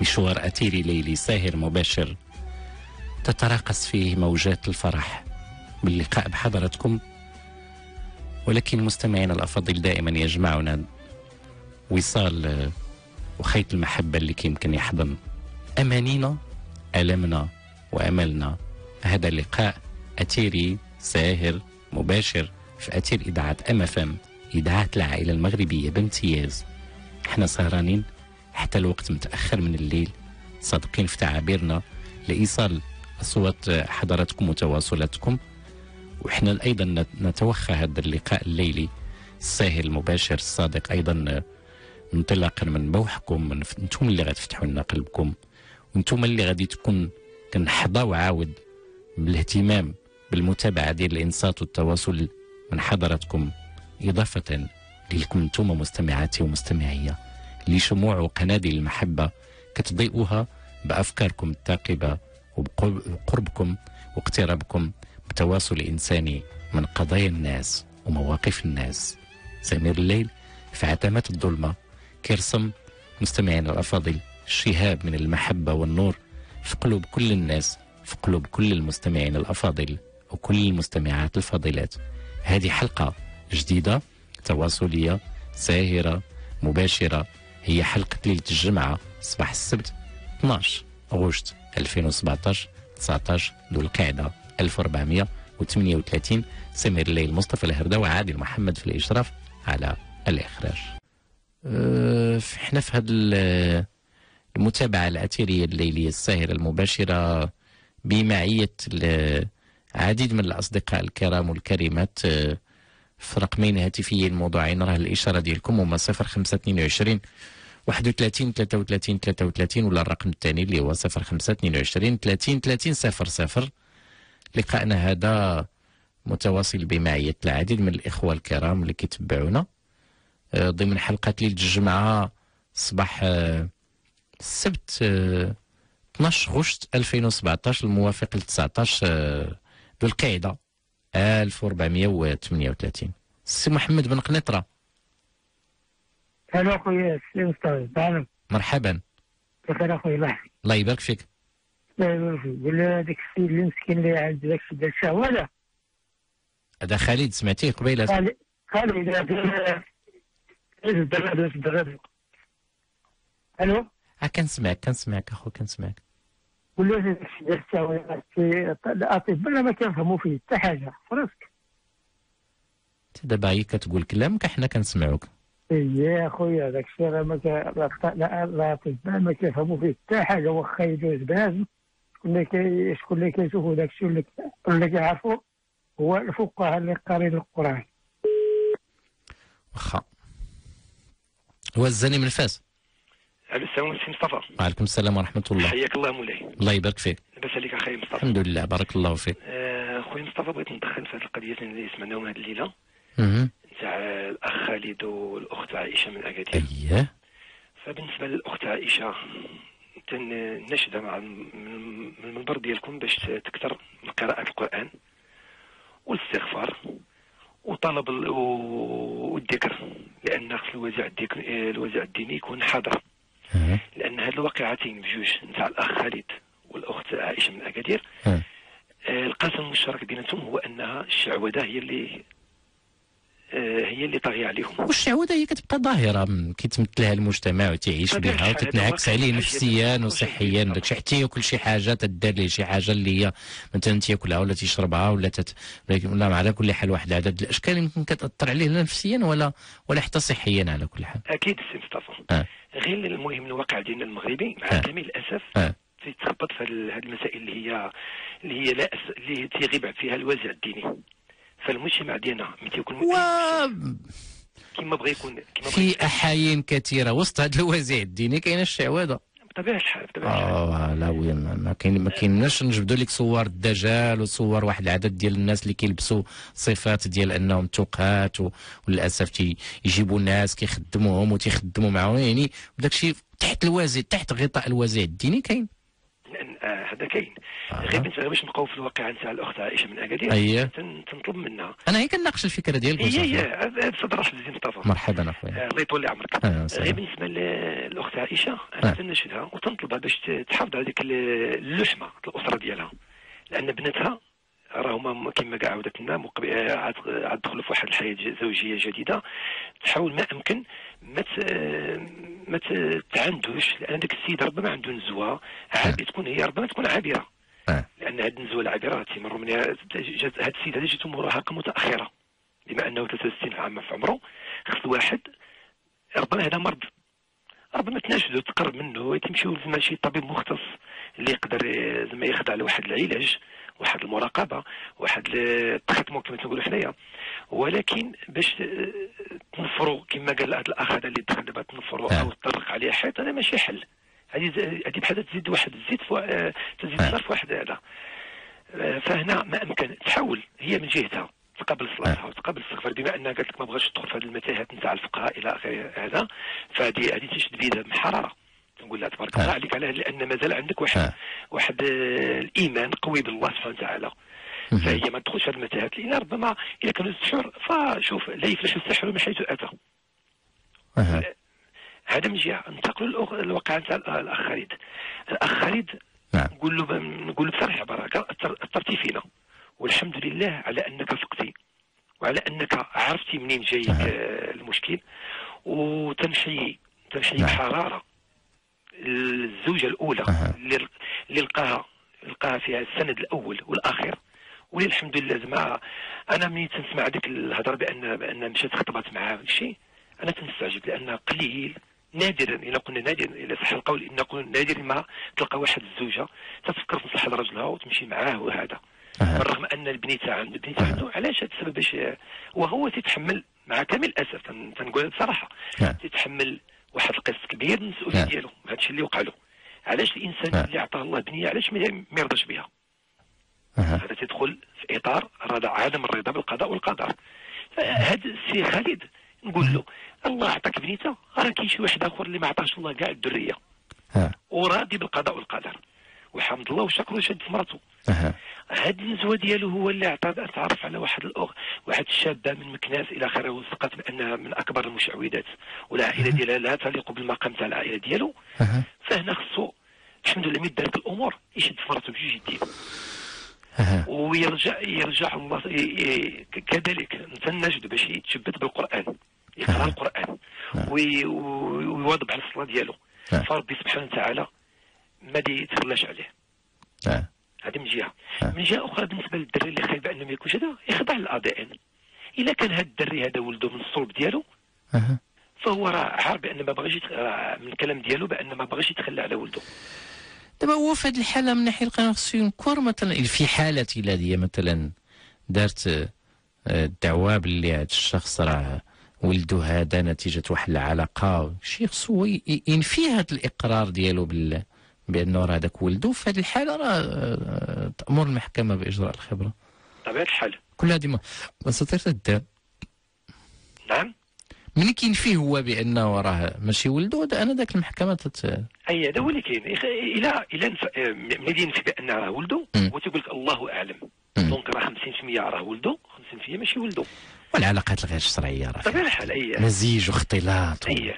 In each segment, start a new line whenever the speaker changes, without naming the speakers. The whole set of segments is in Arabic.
مشوار أثيري ليلي ساهر مباشر. تتراقص فيه موجات الفرح. باللقاء بحضرتكم ولكن مستمعينا الأفاضل دائما يجمعنا وصال وخيط المحبة اللي كيمكن يحضن. أمانينا ألمنا وأملنا. هذا اللقاء أثيري ساهر مباشر في أثير إذاعة أم إذاعة العائلة المغربية بامتياز. إحنا سهرانين حتى الوقت متأخر من الليل. صادقين في تعابيرنا لإيصال أصوات حضراتكم وتواصلاتكم. وإحنا أيضا نتوخى هذا اللقاء الليلي الساهر المباشر الصادق. أيضا انطلاقا من بوحكم من أنتم اللي غتفتحوا لنا قلبكم. وأنتم اللي غادي تكون كنحظى وعاود بالاهتمام بالمتابعة ديال الإنصات والتواصل من حضراتكم. إضافة لكم أنتم مستمعاتي ومستمعية. لشموع وقناديل المحبة كتضيئوها بأفكاركم الثاقبة وبقربكم واقترابكم بتواصل إنساني من قضايا الناس ومواقف الناس. سمير الليل في عتمات الظلمة كيرسم مستمعينا الأفاضل شهاب من المحبة والنور في قلوب كل الناس في قلوب كل المستمعين الأفاضل وكل المستمعات الفاضلات. هذه حلقة جديدة تواصلية ساهرة مباشرة. هي حلقة ليلة الجمعة صباح السبت 12 أغسطس 2017 19 ذو القعدة 1438 سمير الليل مصطفى الهرداوي عادل محمد في الإشراف على الإخراج. أه إحنا في هذا المتابعة الأثيرية الليلية الساهرة المباشرة بمعية العديد من الأصدقاء الكرام والكريمات أه في رقمين هاتفيين موضوعين. راه الإشارة ديالكم هما 0522 31 33 33 ولا الرقم الثاني اللي هو 0522 30 30 00 لقاءنا هذا متواصل بمعية العديد من الإخوة الكرام اللي كيتبعونا. آه، ضمن حلقة ليلة الجمعة صباح آه، السبت 12 غشت 2017 الموافق ل 19 ذو القعدة 1438 سي محمد بن قنيطرة.
هلا اخويا سي مصطفى
مرحبا.
بخير اخويا الله
الله يبارك فيك.
الله يبارك فيك قول هذاك السيد المسكين اللي عنده داك الشيء ديال الشهوه
هذا؟ خالد سمعتيه قبيلة؟
خالد خالد ألو
آه كنسمعك كنسمعك اخو كنسمعك
ولا الاطباء ما كنفهموا فيه حتى حاجة فراسك
دابا هي كتقول كلامك حنا كنسمعوك.
إيه اخويا داك الشيء راه ما الاطباء ما كيفهموا فيه حتى حاجة واخا يدوز بنادم شكون اللي كي شكون اللي كيشوفوا داك الشيء اللي كيعرفوا هو الفقهاء اللي قارين القرآن.
واخا. هو الزاني من فاس.
السلام عليكم مصطفى.
وعليكم السلام ورحمة الله.
حياك الله مولاي.
الله يبارك فيك.
لاباس عليك أخي مصطفى.
الحمد لله بارك الله فيك.
آه، خويا مصطفى بغيت ندخل في هذه القضية اللي سمعناهم هذه الليلة.
أها
تاع الأخ خالد والأخت عائشة من اكادير
اييه
فبالنسبة للأخت عائشة تنشد مع من المنبر ديالكم باش تكثر من قراءه القرآن والاستغفار وطلب والذكر لأن خص الوازع الوازع الديني يكون حاضر. لأن هاد الواقعتين بجوج نتاع الأخ خالد والأخت عائشة من أكادير
آه،
القاسم المشترك بيناتهم هو أنها الشعوذه هي اللي آه، هي اللي طاغية عليهم.
والشعوذه هي كتبقى ظاهرة كيتمثلها المجتمع وتعيش بها وتتنعكس عليه نفسيا وصحيا. داكشي حتى ياكل شي حاجة تدار ليه شي حاجة اللي هي مثلا تياكلها ولا تيشربها ولا تت... ولا على كل حال واحد العدد الأشكال يمكن كتأثر عليه لا نفسيا ولا ولا حتى صحيا على كل حال.
أكيد سي مصطفى.
آه.
غير المهم الواقع ديالنا المغربي مع
آه.
جميع الأسف
آه.
تيتخبط في هذه المسائل اللي هي اللي هي لا أس... اللي تيغيب فيها الوازع الديني فالمجتمع ديالنا ملي تيكون
و
كما بغى يكون كما
في أحايين كثيرة وسط هذا الوازع الديني كاينة الشعوذة
بطبيعة الحال بطبيعة الحال.
آه لا وين؟ ما- كاين ما كايناش نجبدوا لك صور الدجال وصور واحد العدد ديال الناس اللي كيلبسوا صفات ديال أنهم تقات وللأسف تي- يجيبوا ناس كيخدموهم وتيخدموا معاهم يعني وداك الشيء تحت الوازع تحت غطاء الوازع الديني كاين.
آه هذا كاين
آه.
غير بنت باش نبقاو في الواقع نتاع الأخت عائشة من اكادير
أييه.
تن- تنطلب منها
أنا هيك نناقش الفكرة ديالك
هي
وصافي.
هي هذا صدر الزين مصطفى
مرحبا اخويا
آه، الله يطول عمرك غير بالنسبة للاخت
عائشة.
أنا تنشدها وتنطلبها باش تحافظ على ديك ال- اللحمه الأسرة ديالها لأن بنتها راهما كما كاع عاودت لنا مقب- آه، عاد عاد دخلوا في واحد الحياة زوجية جديدة. تحاول ما أمكن ما ما تعندوش لأن ذاك السيد ربما عنده نزوة عابي تكون هي ربما تكون عابرة.
آه.
لأن هذه النزوة العابرة تمر من هذا السيد هذا جات مراهقه متأخرة. بما أنه 63 عام في عمره خص واحد ربما هذا مرض. ربما تناشدوا تقرب منه تمشيو زعما شي طبيب مختص اللي يقدر آه، زعما يخضع لواحد العلاج. واحد المراقبة واحد التخطمون كما تنقولوا حنايا. ولكن باش تنفروا كما قال هذا الاخ هذا اللي دخل دابا تنفروا
آه.
أو تطرق عليه حيط هذا ماشي حل. هذه هذه بحال تزيد واحد الزيت في آه، تزيد
آه.
صار في واحد هذا. آه، فهنا ما أمكن. تحاول. هي من جهتها. تقبل صلاتها وتقبل الاستغفار. بما أنها قالت لك ما بغاش تدخل في هذه المتاهات نتاع الفقهاء إلى اخر هذا فهذه هذه تشد بيدها بحراره نقول لها تبارك. الله عليك على لأن مازال عندك واحد. واحد آه، الإيمان قوي بالله سبحانه وتعالى. فهي ما تدخلش في هذه المتاهات لأن ربما اذا كانوا السحر فشوف لا يفلح السحر من حيث
أتى.
هذا من جهة ننتقلوا للواقع نتاع الأخ خالد الأخ خالد
نعم
نقول له نقول له بصراحة بركة اثرتي فينا والحمد لله على أنك فقتي وعلى أنك عرفتي منين جاي
أها.
آه، المشكل وتنحي تنحي
نعم.
بحرارة الزوجه الأولى
أها.
اللي لقاها لقاها فيها السند الأول والآخر ولي الحمد لله زعما أنا ملي تنسمع ديك الهضرة بان بأن مشات خطبات معاه شيء أنا تنستعجب لأن قليل نادرا إلى قلنا نادرا إلى صح القول إن نقول نادرا ما تلقى واحد الزوجة تفكر تنصح لرجلها وتمشي معاه وهذا
أها.
بالرغم أن البنيته عنده البنيته عنده علاش هذا السبب باش وهو تيتحمل مع كامل الأسف تن- تنقول بصراحة
نعم.
تيتحمل واحد القسط كبير المسؤوليه
نعم.
ديالو هذا الشيء اللي وقع له علاش الإنسان
نعم.
اللي عطاه الله بنيه علاش ما يرضاش بها. هذا تدخل في إطار عدم الرضا بالقضاء والقدر هذا السي خالد نقول له الله عطاك بنيتة راه كاين شي واحد آخر اللي ما عطاش الله كاع الذريه. وراضي بالقضاء والقدر وحمد الله وشكر وشد في مرته. هاد النزوه ديالو هو اللي عطى تعرف على واحد الاخ واحد الشابة من مكناس إلى آخره وثقت بأنها من أكبر المشعوذات والعائلة ديالها لا تليق بالمقام تاع العائلة ديالو. فهنا خصو الحمد لله ملي دارت الأمور يشد في مرته بجوج يديه. ويرجع يرجع الله كذلك نتنجد باش يتشبت
بالقرآن
يقرأ.
القرآن.
وي- ويواظب على الصلاة ديالو
آه.
فربي سبحانه وتعالى ما يتخلاش عليه
آه.
هذه من جهة
آه.
من جهة أخرى بالنسبة للدري اللي خايب انه ما يكونش هذا يخضع للاي إن إلا كان هذا الدري هذا ولده من الصلب ديالو. فهو راه عارف بأن ما بغاش من الكلام ديالو بأن ما بغاش يتخلى على ولده
دابا هو في هذه الحالة من ناحية القانون خصو ينكر مثلا في حالة إلى هي مثلا دارت آه، الدعوة باللي هذا الشخص راه ولده هذا نتيجة واحد العلاقة شي خصو ينفي هذا الإقرار ديالو بال بانه راه هذاك ولده في هذه الحالة راه آه، تأمر المحكمة بإجراء الخبرة.
بطبيعه الحال.
كل هذه مساطير تدار
نعم.
ملي كينفيه هو بانه راه ماشي ولده هذا أنا ذاك المحكمة تت...
أي هذا هو اللي كاين. إلى إلى آه، ملي ينفي بأن راه ولده. هو تيقول لك الله
أعلم.
donc راه 50% راه ولده 50% ماشي ولده
والعلاقات الغير شرعية راه
بطبيعه الحال اي
مزيج واختلاط.
اي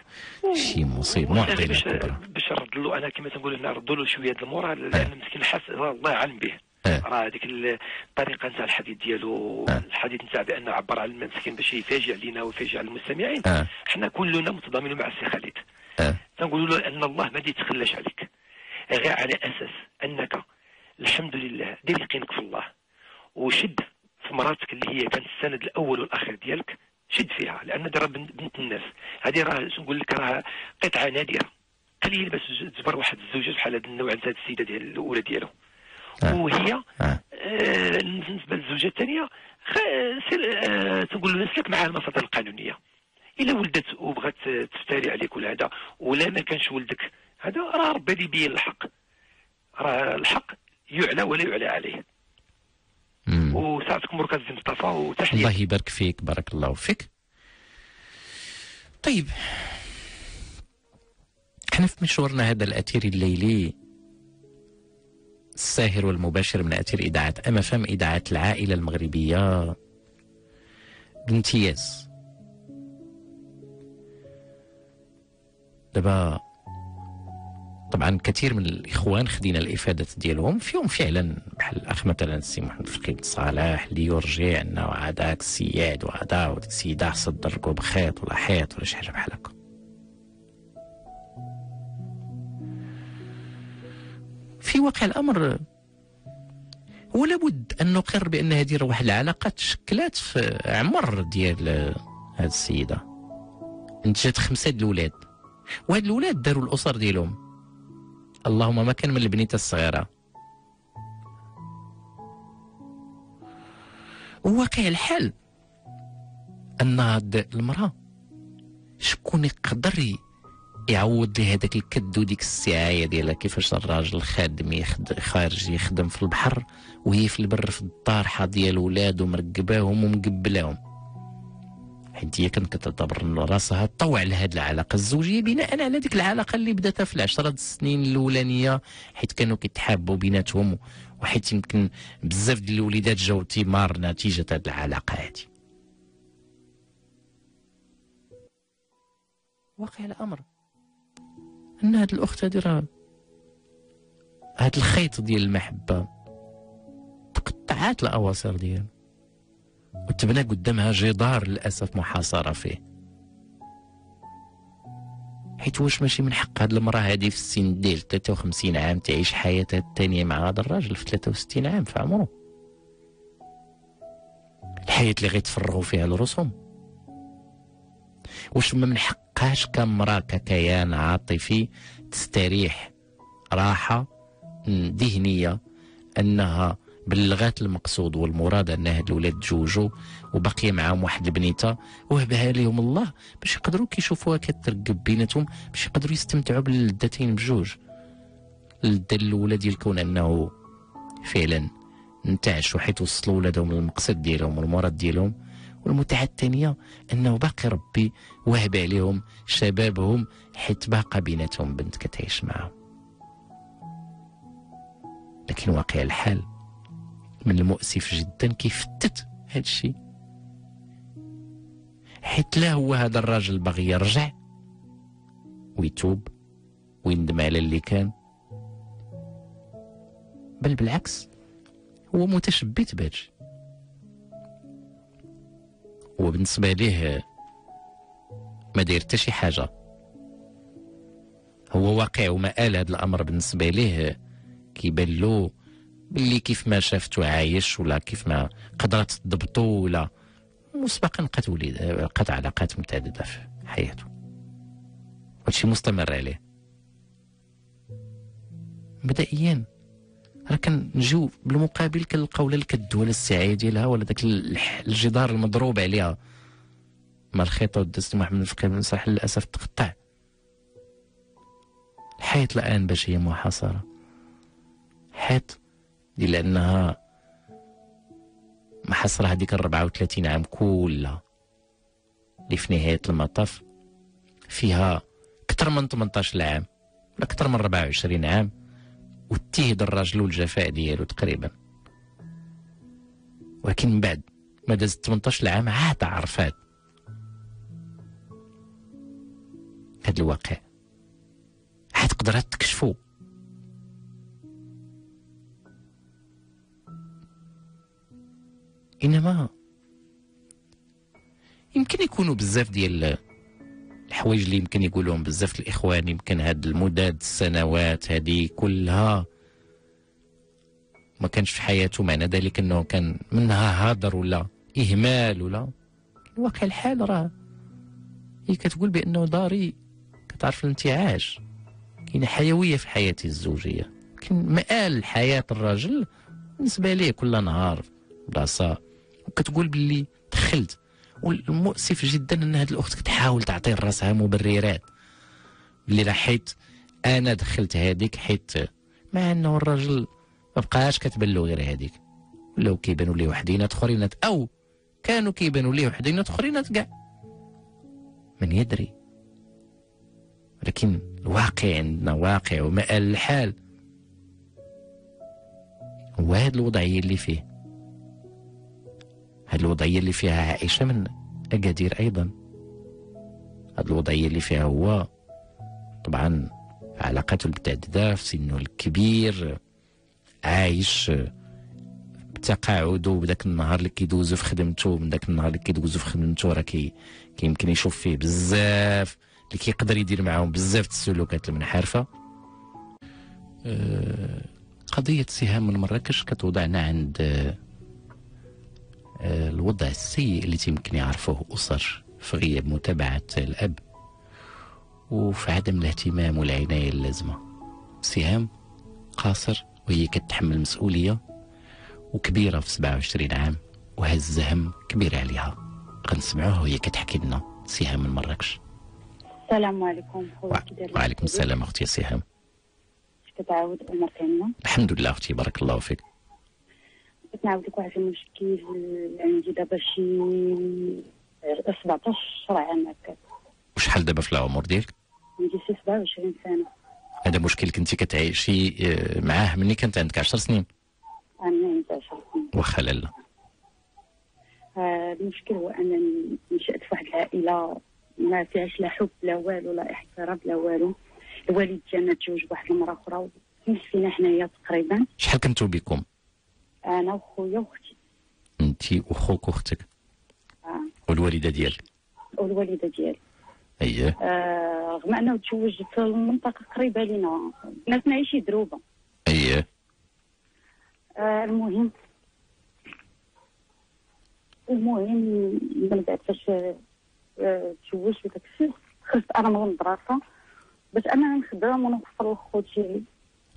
شي
مصيبة
معضله
باش
كبرى
باش نرد له أنا كما تنقول نرد له شوية ال moral لأن مسكين حاس الله اعلم به
آه.
راه هذيك الطريقة نتاع الحديث ديالو
آه.
الحديث نتاع بان عبر على المسكين باش يفاجئ علينا ويفاجئ المستمعين. حنا كلنا متضامنين مع السي خالد. تنقول له أن الله ما يتخلاش عليك غير على أساس أنك الحمد لله دير يقينك في الله وشد في مراتك اللي هي كانت السند الأول والاخير ديالك شد فيها لأن راه بنت الناس. هذه راه شنو نقول لك راه قطعة نادرة. قليل باش تجبر واحد الزوجة بحال هذا النوع نتاع السيدة ديال الأولى ديالو.
آه.
وهي
آه.
آه، بالنسبة للزوجة الثانية آه، له نسلك معها المصادر القانونية. إلا ولدت وبغات تفتري عليك ولا هذا ولا ما كانش ولدك هذا راه ربي اللي يبين الحق. راه الحق يعلى ولا يعلى عليه. وساعتكم مركز مصطفى وتحيه
الله يبارك فيك بارك الله فيك. طيب إحنا في مشوارنا هذا الاثيري الليلي الساهر والمباشر من أثير إذاعة أما فم إذاعة العائلة المغربية. بامتياز دابا طبعا كثير من الإخوان خدينا الافادات ديالهم فيهم فعلا بحال الأخ مثلا السي محمد فقيد صالح اللي يرجع عندنا وهذاك السياد وهذا وديك السيدة تضربو بخيط ولا حيط ولا شي حاجة بحال هكا. في واقع الأمر هو لابد أن نقر بأن هذه واحد العلاقة تشكلات في عمر ديال هذه السيدة. انتجت خمسة د وهاد الأولاد داروا الأسر ديالهم. اللهم ما كان من البنيته الصغيرة. وواقع الحال أن هاد المرأة شكون يقدر يعوض لي هذاك الكد وديك السعاية ديالها؟ كيفاش الراجل خادم خارج يخدم في البحر وهي في البر في الدار حاضيه الاولاد ومرقباهم ومقبلاهم؟ حيت هي كانت كتعتبر راسها طوع لهذه العلاقة الزوجية بناء على ديك العلاقة اللي بداتها في العشرة السنين الأولانية حيت كانوا كيتحابوا بيناتهم وحيت يمكن بزاف ديال الوليدات جاو ثمار نتيجة هذه العلاقة هذه واقع الأمر أن هاد الأخت راه هاد الخيط ديال المحبة تقطعات الأواصر ديالها. وتبنى قدامها جدار للأسف محاصرة فيه. حيت واش ماشي من حق هاد المرأة هادي في السن ديال 53 عام تعيش حياتها الثانية مع هذا الراجل في 63 عام في عمره؟ الحياة اللي غيتفرغوا فيها الرسوم واش ما من حقهاش كمراه ككيان عاطفي تستريح راحة ذهنية أنها بلغات المقصود والمراد ان هاد الولاد تزوجوا وبقي معاهم واحد البنيتة. وهبها لهم الله باش يقدروا كيشوفوها كترقب بيناتهم باش يقدروا يستمتعوا باللذتين بجوج. اللذه الاولى ديال كون أنه فعلا انتعشوا حيت وصلوا ولادهم للمقصد ديالهم والمراد ديالهم. والمتعة الثانية أنه باقي ربي وهب عليهم شبابهم حيت باقى بيناتهم بنت كتعيش معاهم. لكن واقع الحال من المؤسف جدا كيف فتت هذا الشيء حيت لا هو هذا الراجل باغي يرجع ويتوب ويندم على اللي كان. بل بالعكس هو متشبت بهادشي هو بالنسبة ليه ما داير حتى شي حاجة. هو واقع وما قال هذا الأمر. بالنسبة ليه كيبان له باللي كيف ما شافته عايش ولا كيف ما قدرت تضبطو ولا مسبقا لقات وليد لقات علاقات متعددة في حياته. هادشي مستمر عليه. مبدئيا راه كنجيو بالمقابل كنلقاو لا الكد ولا السعاية ديالها ولا داك الجدار المضروب عليها. ما الخيط دازت محمد الفقيه بن صالح للأسف تقطع. الحيط الآن باش هي محاصرة. حيط لأنها محصرة هذيك ال 34 عام كلها. اللي في نهاية المطاف فيها أكثر من 18 عام ولا أكثر من 24 عام وتهد الراجل والجفاء ديالو تقريبا. ولكن من بعد ما داز 18 عام عاد عرفات هذا الواقع. عاد قدرت تكشفو. إنما يمكن يكونوا بزاف ديال الحوايج اللي يمكن يقولوهم بزاف الإخوان يمكن هاد المداد السنوات هذه كلها ما كانش في حياته معنى ذلك إنه كان منها هدر ولا إهمال ولا واقع الحال راه. هي كتقول بأنه داري كتعرف الانتعاش. كاينة حيوية في حياتي الزوجية. لكن مآل حياة الراجل بالنسبة ليه كل نهار بلاصة. وكتقول باللي دخلت. والمؤسف جدا أن هذه الأخت كتحاول تعطي راسها مبررات. اللي راه حيت أنا دخلت هذيك حيت مع أنه الراجل ما بقاش كتبان له غير هذيك ولاو كيبانوا ليه وحدينات اخرينات أو كانوا كيبانوا ليه وحدينات اخرينات كاع. من يدري. ولكن الواقع عندنا واقع ومآل الحال. هو هاد الوضعية اللي فيه هاد الوضعية اللي فيها عائشه من اكادير أيضا. هاد الوضعية اللي فيها هو طبعا علاقاته المتعدده في سنه الكبير عايش بتقاعده بداك النهار اللي كيدوزو في خدمته من داك النهار اللي كيدوزو في خدمته راه كي كيمكن يشوف فيه بزاف اللي كيقدر يدير معاهم بزاف السلوكات المنحرفة. أه قضية سهام من مراكش كتوضعنا عند الوضع السيء اللي تيمكن يعرفوه أسر في غياب متابعة الأب وفي عدم الاهتمام والعناية اللازمة. سهام قاصر وهي كتحمل مسؤولية وكبيرة في 27 عام وهز هم كبير عليها. غنسمعوها وهي كتحكي لنا. سهام من مراكش
السلام عليكم.
وعليكم السلام أختي سهام.
كتعاود كامله
الحمد لله أختي بارك الله فيك.
بغيت نعاود لك واحد المشكل عندي دابا شي 17 عام هكا.
وشحال دابا في العمر ديالك؟
عندي شي 27 سنة.
هذا مشكل كنتي كتعيشي آه، معاه ملي كانت عندك 10 سنين.
أنا عندي 10 سنين.
واخا لالا
آه، المشكل هو انني نشأت في واحد العائلة ما فيهاش لا حب لا والو لا احترام لا والو. الوالد ديالنا تزوج بواحد المراه أخرى وسمح فينا حنايا تقريبا.
شحال كنتو بكم؟
أنا وخويا وأختي.
أنت وخوك وأختك.
آه.
والوالدة ديالك؟
والوالدة ديالي.
اييه
آه، رغم أنه تزوج في المنطقة قريبة لينا الناس نعيش دروبة.
اييه
آه، المهم المهم من بعد فاش آه، تزوجت وداك الشيء خرجت أنا من المدرسة باش أنا نخدم ونوفر لخوتي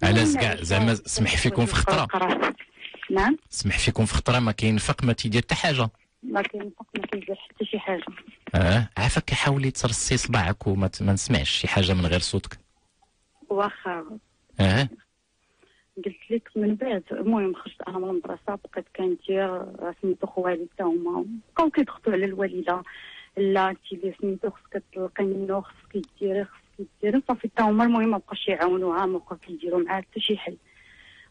علاش كاع زعما سمح فيكم في خطرة.
نعم.
سمح فيكم في خطره ما كينفق ما تيدير حتى حاجة.
ما كينفق ما كيدير حتى شي حاجة.
آه عافاك حاولي ترصي صباعك وما ت- ما نسمعش شي حاجة من غير صوتك.
واخا.
آه.
قلت لك من بعد. المهم خرجت أنا من المدرسة بقيت كندير سميتو خوالي حتى هما. بقاو كيضغطوا على الوالده لا انت اللي سميتو خصك تلقي منو خصك ديري خصك ديري صافي حتى هما المهم ما بقاوش يعاونوها ما بقاوش يديروا معاها حتى شي حل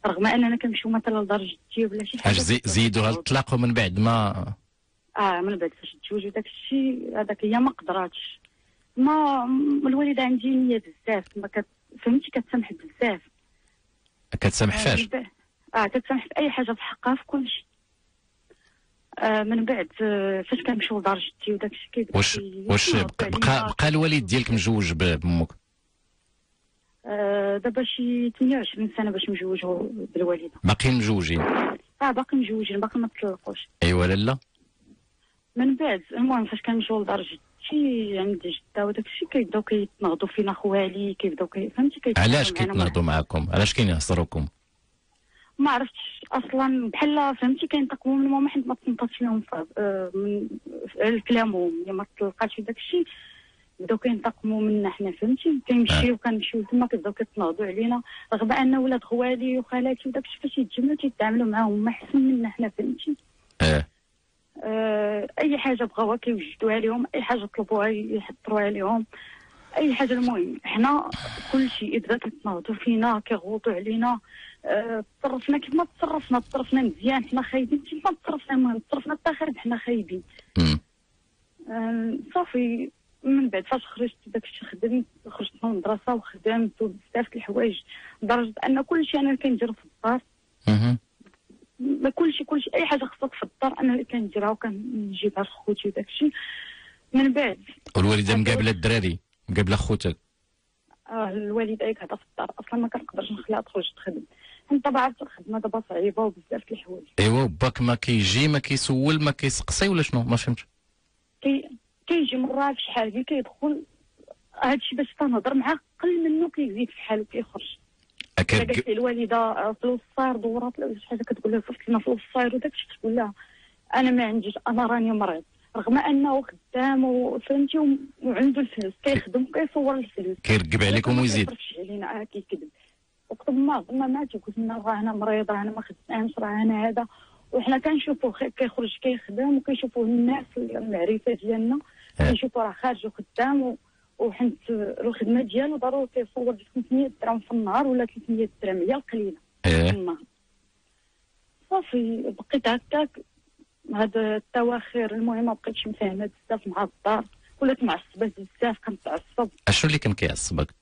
رغم أننا كنمشيو مثلا لدار جدتي ولا شي
حاجة زي زيدوها الطلاق ومن بعد ما
آه من بعد فاش تزوج وداك الشيء هذاك هي ما قدراتش. ما الوالدة عندي نية بزاف ما كت فهمتي؟ كتسامح بزاف.
كتسامح
آه،
فاش؟
آه كتسامح في اي حاجة في حقها في كل شيء. آه من بعد آه، فاش كنمشيو لدار جدتي وداك الشيء
واش واش بقى. بقى, الوالد ديالك مجوج ب-
بأمك؟ دابا شي 28 سنة باش نجوجو بالوالدة.
باقيين مجوجين.
آه باقي مجوجين باقي ما تطلقوش.
ايوا لالا
من بعد المهم فاش كنمشيو لدار جدتي عند جدة وداك الشيء كيبداو كيتناضوا فينا خوالي كيبداو كي فهمتي؟ كيتناضوا
علاش
معنا
كيتناضوا معاكم؟ علاش كينهصروكم
ما عرفتش أصلا بحال فهمتي؟ كينتقموا من ماما حيت ما تنططش لهم آه، من كلامهم ما تلقاش داك الشيء بداو كينتقموا منا حنا فهمتي؟ كيمشيو كنمشيو تما كيبداو كيتناضوا علينا. رغم أن ولاد خوالي وخالاتي وداك الشيء فاش يتجمعوا تيتعاملوا معاهم ما أحسن منا حنا فهمتي؟
آه.
آه، أي حاجة بغاوها كيوجدوها لهم أي حاجة طلبوها يحضروها لهم أي حاجة. المهم حنا كل شيء إذا كيتناضوا فينا كيغوطوا علينا آه، تصرفنا كيف ما تصرفنا تصرفنا مزيان حنا خايبين. كيف ما تصرفنا المهم تصرفنا حتى حنا خايبين. آه، صافي. من بعد فاش خرجت داك الشيء خدمت خرجت من المدرسة وخدمت وبزاف الحوايج لدرجة أن كل شيء أنا اللي كندير في الدار. ما كلشي كلشي أي حاجة خصك في الدار أنا اللي كنديرها وكنجيبها لخوتي وداك الشيء. من بعد
والوالدة مقابله الدراري مقابله خوتك.
آه الوالدة قاعدة في الدار. أصلا ما كنقدرش نخليها تخرج تخدم. انت بعرف الخدمة دابا صعيبة وبزاف الحوايج.
ايوا باك ما كيجي ما كيسول ما كيسقسي ولا شنو؟ ما فهمتش.
كي كيجي في شحال هادي كيدخل هادشي باش تنهضر معاه قل منه كيزيد في حاله كيخرج إلا
أكاد
قالت لي الوالده فلوس الصاير دورات حاجة كتقول لها صيفط لنا فلوس الصاير وداك الشيء تقول لها أنا ما عنديش أنا راني مريض. رغم أنه خدام وفهمتي وعنده الفلوس كيخدم وكيصور الفلوس.
كيرقب عليكم
ما
ويزيد
علينا آه كيكذب. وقت ما ما مات قلت لنا راه أنا مريض راه أنا ما خدامش راه أنا هذا. وحنا كنشوفوه كيخرج كيخدم وكيشوفوه الناس المعرفة ديالنا.
آه.
كنشوفوه راه خارج وخدام وحنت الخدمه ديالو ضروري كيصور 500 درهم في النهار ولا 300 درهم هي القليلة. في
آه
النهار صافي بقيت هكاك. هاد التواخير المهم ما بقيتش بزاف مع الدار. ولات معصبة بزاف كنتعصب.
اشنو اللي كان كيعصبك؟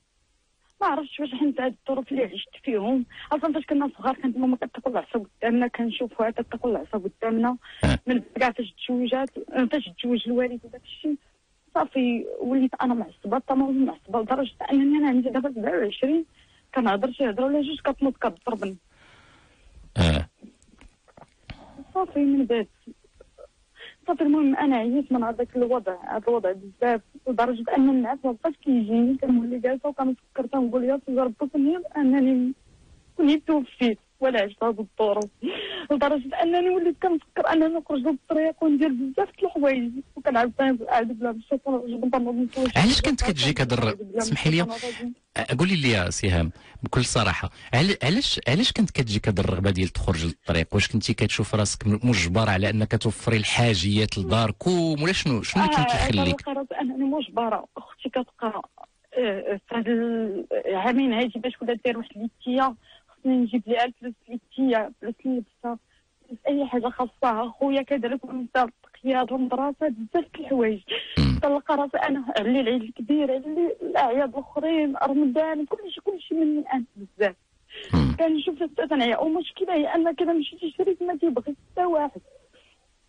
ما عرفتش واش حنت هاد الظروف اللي عشت فيهم. أصلا فاش كنا صغار كانت ماما كتاكل العصا قدامنا كنشوفوها تاكل العصا قدامنا.
أه.
من كاع فاش تزوجات فاش تزوج الوالد وداك الشيء صافي وليت أنا معصبه تماما معصبه لدرجة أنني أنا عندي دابا 27 كنهضر شي هضره ولا جوج كتنوض كتضربني
آه.
صافي من بعد. صافي المهم أنا عييت من هذاك الوضع هذا الوضع بزاف لدرجة أن النعاس ما بقاش كيجيني كنولي جالسة وكنفكر تنقول يا سيدي ربي أنني كنت توفيت. ولا عشت هذه الظروف لدرجة أنني وليت كنفكر انني نخرج للطريق وندير بزاف د الحوايج. وكنعاود نعاود بلا نطلب
علاش كانت كتجيك هاد الر- اسمحي لي. قولي لي يا سهام بكل صراحة عل- علاش علاش كانت كتجيك هاد الرغبة ديال تخرج للطريق؟ واش كنتي كتشوف راسك م- مجبر على أنك توفري الحاجيات لداركم؟ ولا شنو شنو اللي كان كيخليك؟
قررت أنني مجبرة. أختي كتبقى آه، في هاد العامين هادي باش ولا دير واحد ليتيا خصني نجيب ليها الفلوس ليتيا فلوس اللبسه فلوس أي حاجة خاصها خويا كذلك وانت القياد والمدرسة بزاف د الحوايج. كنلقى راسي أنا على العيد الكبير على الأعياد الأخرين رمضان كلشي كلشي مني أنا بزاف. كنشوف تنعيا والمشكلة هي ان كذا مشيتي شريت ما كيبغي حتى واحد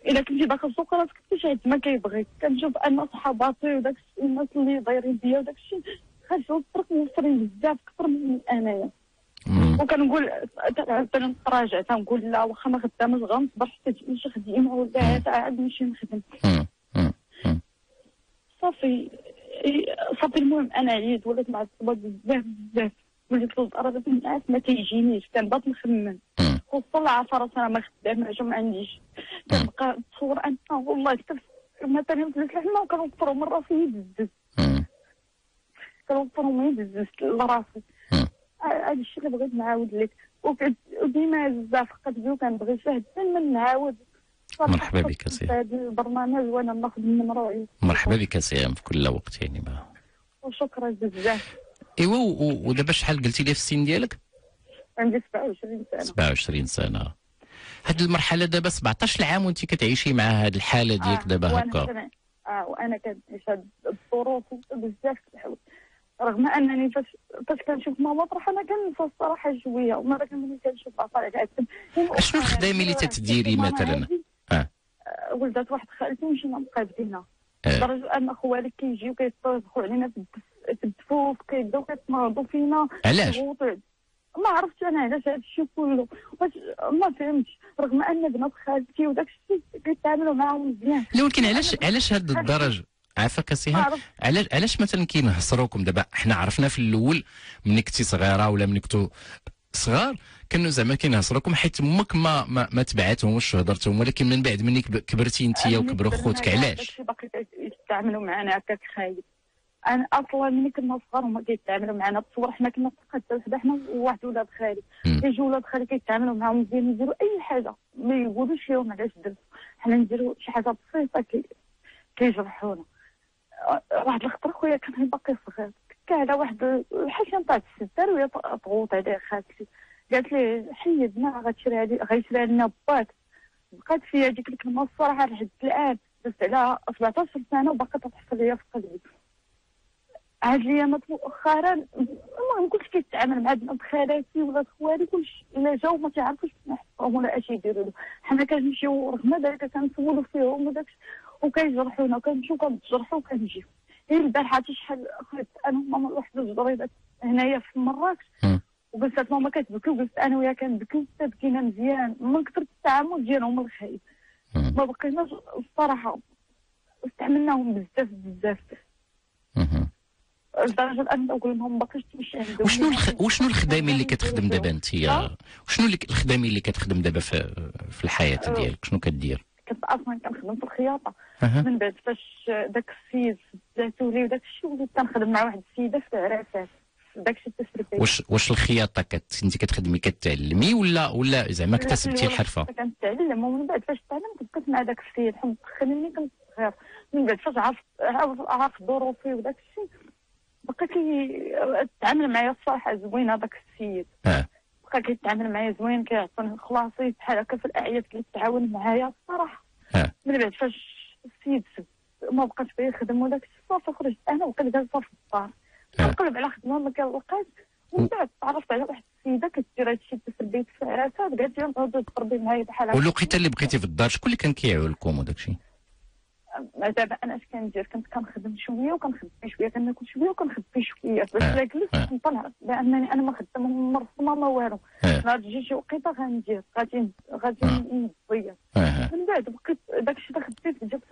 الا كنتي داخل السوق راسك تشهد ما كيبغيك كنشوف أن صحاباتي وداك الناس اللي دايرين بيا وداك الشيء خرجوا الطريق موفرين بزاف أكثر مني
أنايا.
وكنقول مثلا نتراجع تنقول لا واخا ما خدامش غنصبر حتى تجي شي خديمه ولا عاد نمشي نخدم. صافي. صافي المهم أنا عييت ولات معصبه بزاف بزاف. وليت لدرجه الناس ما تيجينيش كنبات نخمم.
مم.
خصوصا العصا راسي أنا ما خداماش وما عنديش. كنبقى تصور ان والله حتى مثلا فلوس الحمام وكنوفرهم من راسي بزز غير بزز لراسي. هذا الشيء اللي بغيت نعاود لك. وديما بزاف كتبي وكنبغي شاهد من نعاود.
مرحبا بك سي.
هذا البرنامج وأنا ناخذ من رأيي
مرحبا بك سهام في كل وقت يعني ما.
وشكرا بزاف
إيوا ودابا شحال قلتي لي في السن ديالك؟
عندي 27 سنة.
27 سنة. هاد المرحلة دابا 17 عام وانت كتعيشي مع هاد الحالة ديالك
آه،
دابا هكا؟
آه وأنا كنعيش هاد الظروف بزاف الحوايج رغم أنني فاش فاش كنشوف ماما أنا كننسى الصراحه شوية ومرة كنولي كنشوف عطاء العتب
أشنو الخدامة اللي تتديري مثلاً؟ آه.
ولدات واحد خالتي ومشينا نبقى بدينا
آه.
لدرجة أن خوالي كيجيو كيطرقوا علينا في الدف- في الدفوف كيبداو كيتناضوا فينا
علاش.
ما عرفتش أنا علاش هذا الشيء كله واش ما فهمتش رغم أن بنات خالتي وداك الشيء كيتعاملوا معاهم مزيان
لا ولكن علاش علاش هاد الدرجة عافاك سهام
عرفت
علاش علاش مثلا كينهصروكم دابا؟ حنا عرفنا في الأول ملي كنتي صغيرة ولا ملي كنتو صغار كانوا زعما كينهصروكم حيت أمك ما ما, ما تبعتهمش هضرتهم ولكن من بعد ملي كب- كبرتي انت وكبروا خوتك. علاش؟
باقي يتعاملوا معنا هكاك خايب. أنا أصلا ملي كنا صغار هما كيتعاملوا معنا تصور حنا كنا في قد وحده حنا وواحد ولاد خالي. كيجيو ولاد خالي كيتعاملوا معاهم مزيان يديروا أي حاجة ما يقولوش لهم علاش درتو حنا نديروا شي حاجة بسيطة كي كيجرحونا. واحد الخطره خويا كان باقي صغير. كا على واحد الحاجة نتاع الستار وهي تغوط عليه خالتي. قالت لي حيدنا غتشري لي غيشري لنا باك بقات فيا ديك الكلمة الصراحة لحد الآن. دزت على 17 سنة وباقا تتحفظ ليا في قلبي. هاد الايامات مؤخرا المهم كلشي كيتعامل مع بنات خالاتي ولاد خوالي كلشي الا جاو ما كيعرفوش نحطهم ولا اش يديروا حنا كنمشيو رغم ذلك كنسولو فيهم وداك وكيجرحونا وكنمشيو كنتجرحوا وكنجيو هي البارحة شحال خرجت أنا وماما لواحد الجريدات هنايا في مراكش. وقلت ماما كتبكي وقلت أنا وياها كنبكي حتى بكينا مزيان من كثر التعامل ديالهم الخايب. ما بقيناش الصراحة استعملناهم بزاف بزاف. لدرجة أن نقول لهم ما باقيش تمشي عندهم
وشنو الخ... وشنو الخدامه اللي كتخدم دابا انت. وشنو الخدامه اللي كتخدم دابا في في الحياة
أه.
ديالك شنو كدير
كنت أصلا كنخدم في
الخياطة.
من بعد فاش داك السيد سداتو لي وداك الشيء وليت كنخدم مع واحد السيدة في العراسات داك الشيء التسريبي.
واش واش الخياطة كت... انت كتخدمي كتعلمي ولا ولا زعما اكتسبتي الحرفة؟
كنتعلم ومن بعد فاش تعلمت بقيت مع داك السيد. حمد خليني كنت صغير. من بعد فاش عرفت عرف, عرف ظروفي وداك الشيء بقى كي تعامل معايا الصراحة زوينة داك السيد.
آه
بقى كيتعامل معايا زوين كيعطيني خلاصي بحال هكا في الأعياد كيتعاون معايا الصراحه. من بعد فاش السيد ما بقاش بغا يخدم وداك صافي خرجت أنا وبقيت جالسه في الدار. كنقلب على خدمة ما كنلقاش ومن بعد تعرفت على واحد السيدة كدير هادشي في البيت في عراسات قالت لي نقعدوا تقربي معايا بحال هكا
والوقيته اللي بقيتي في الدار شكون اللي كان كيعول وداك الشيء
دابا أنا اش كندير كنت كنخدم شوية وكنخبي شوية كناكل شوية وكنخبي شوية باش. لا جلست
أه.
كنطلع بانني أنا ما خدامه مرسومة ما والو. نهار تجي شي وقيته غندير غادي غادي. نضيع من بعد بقيت داكشي اللي خديت جبت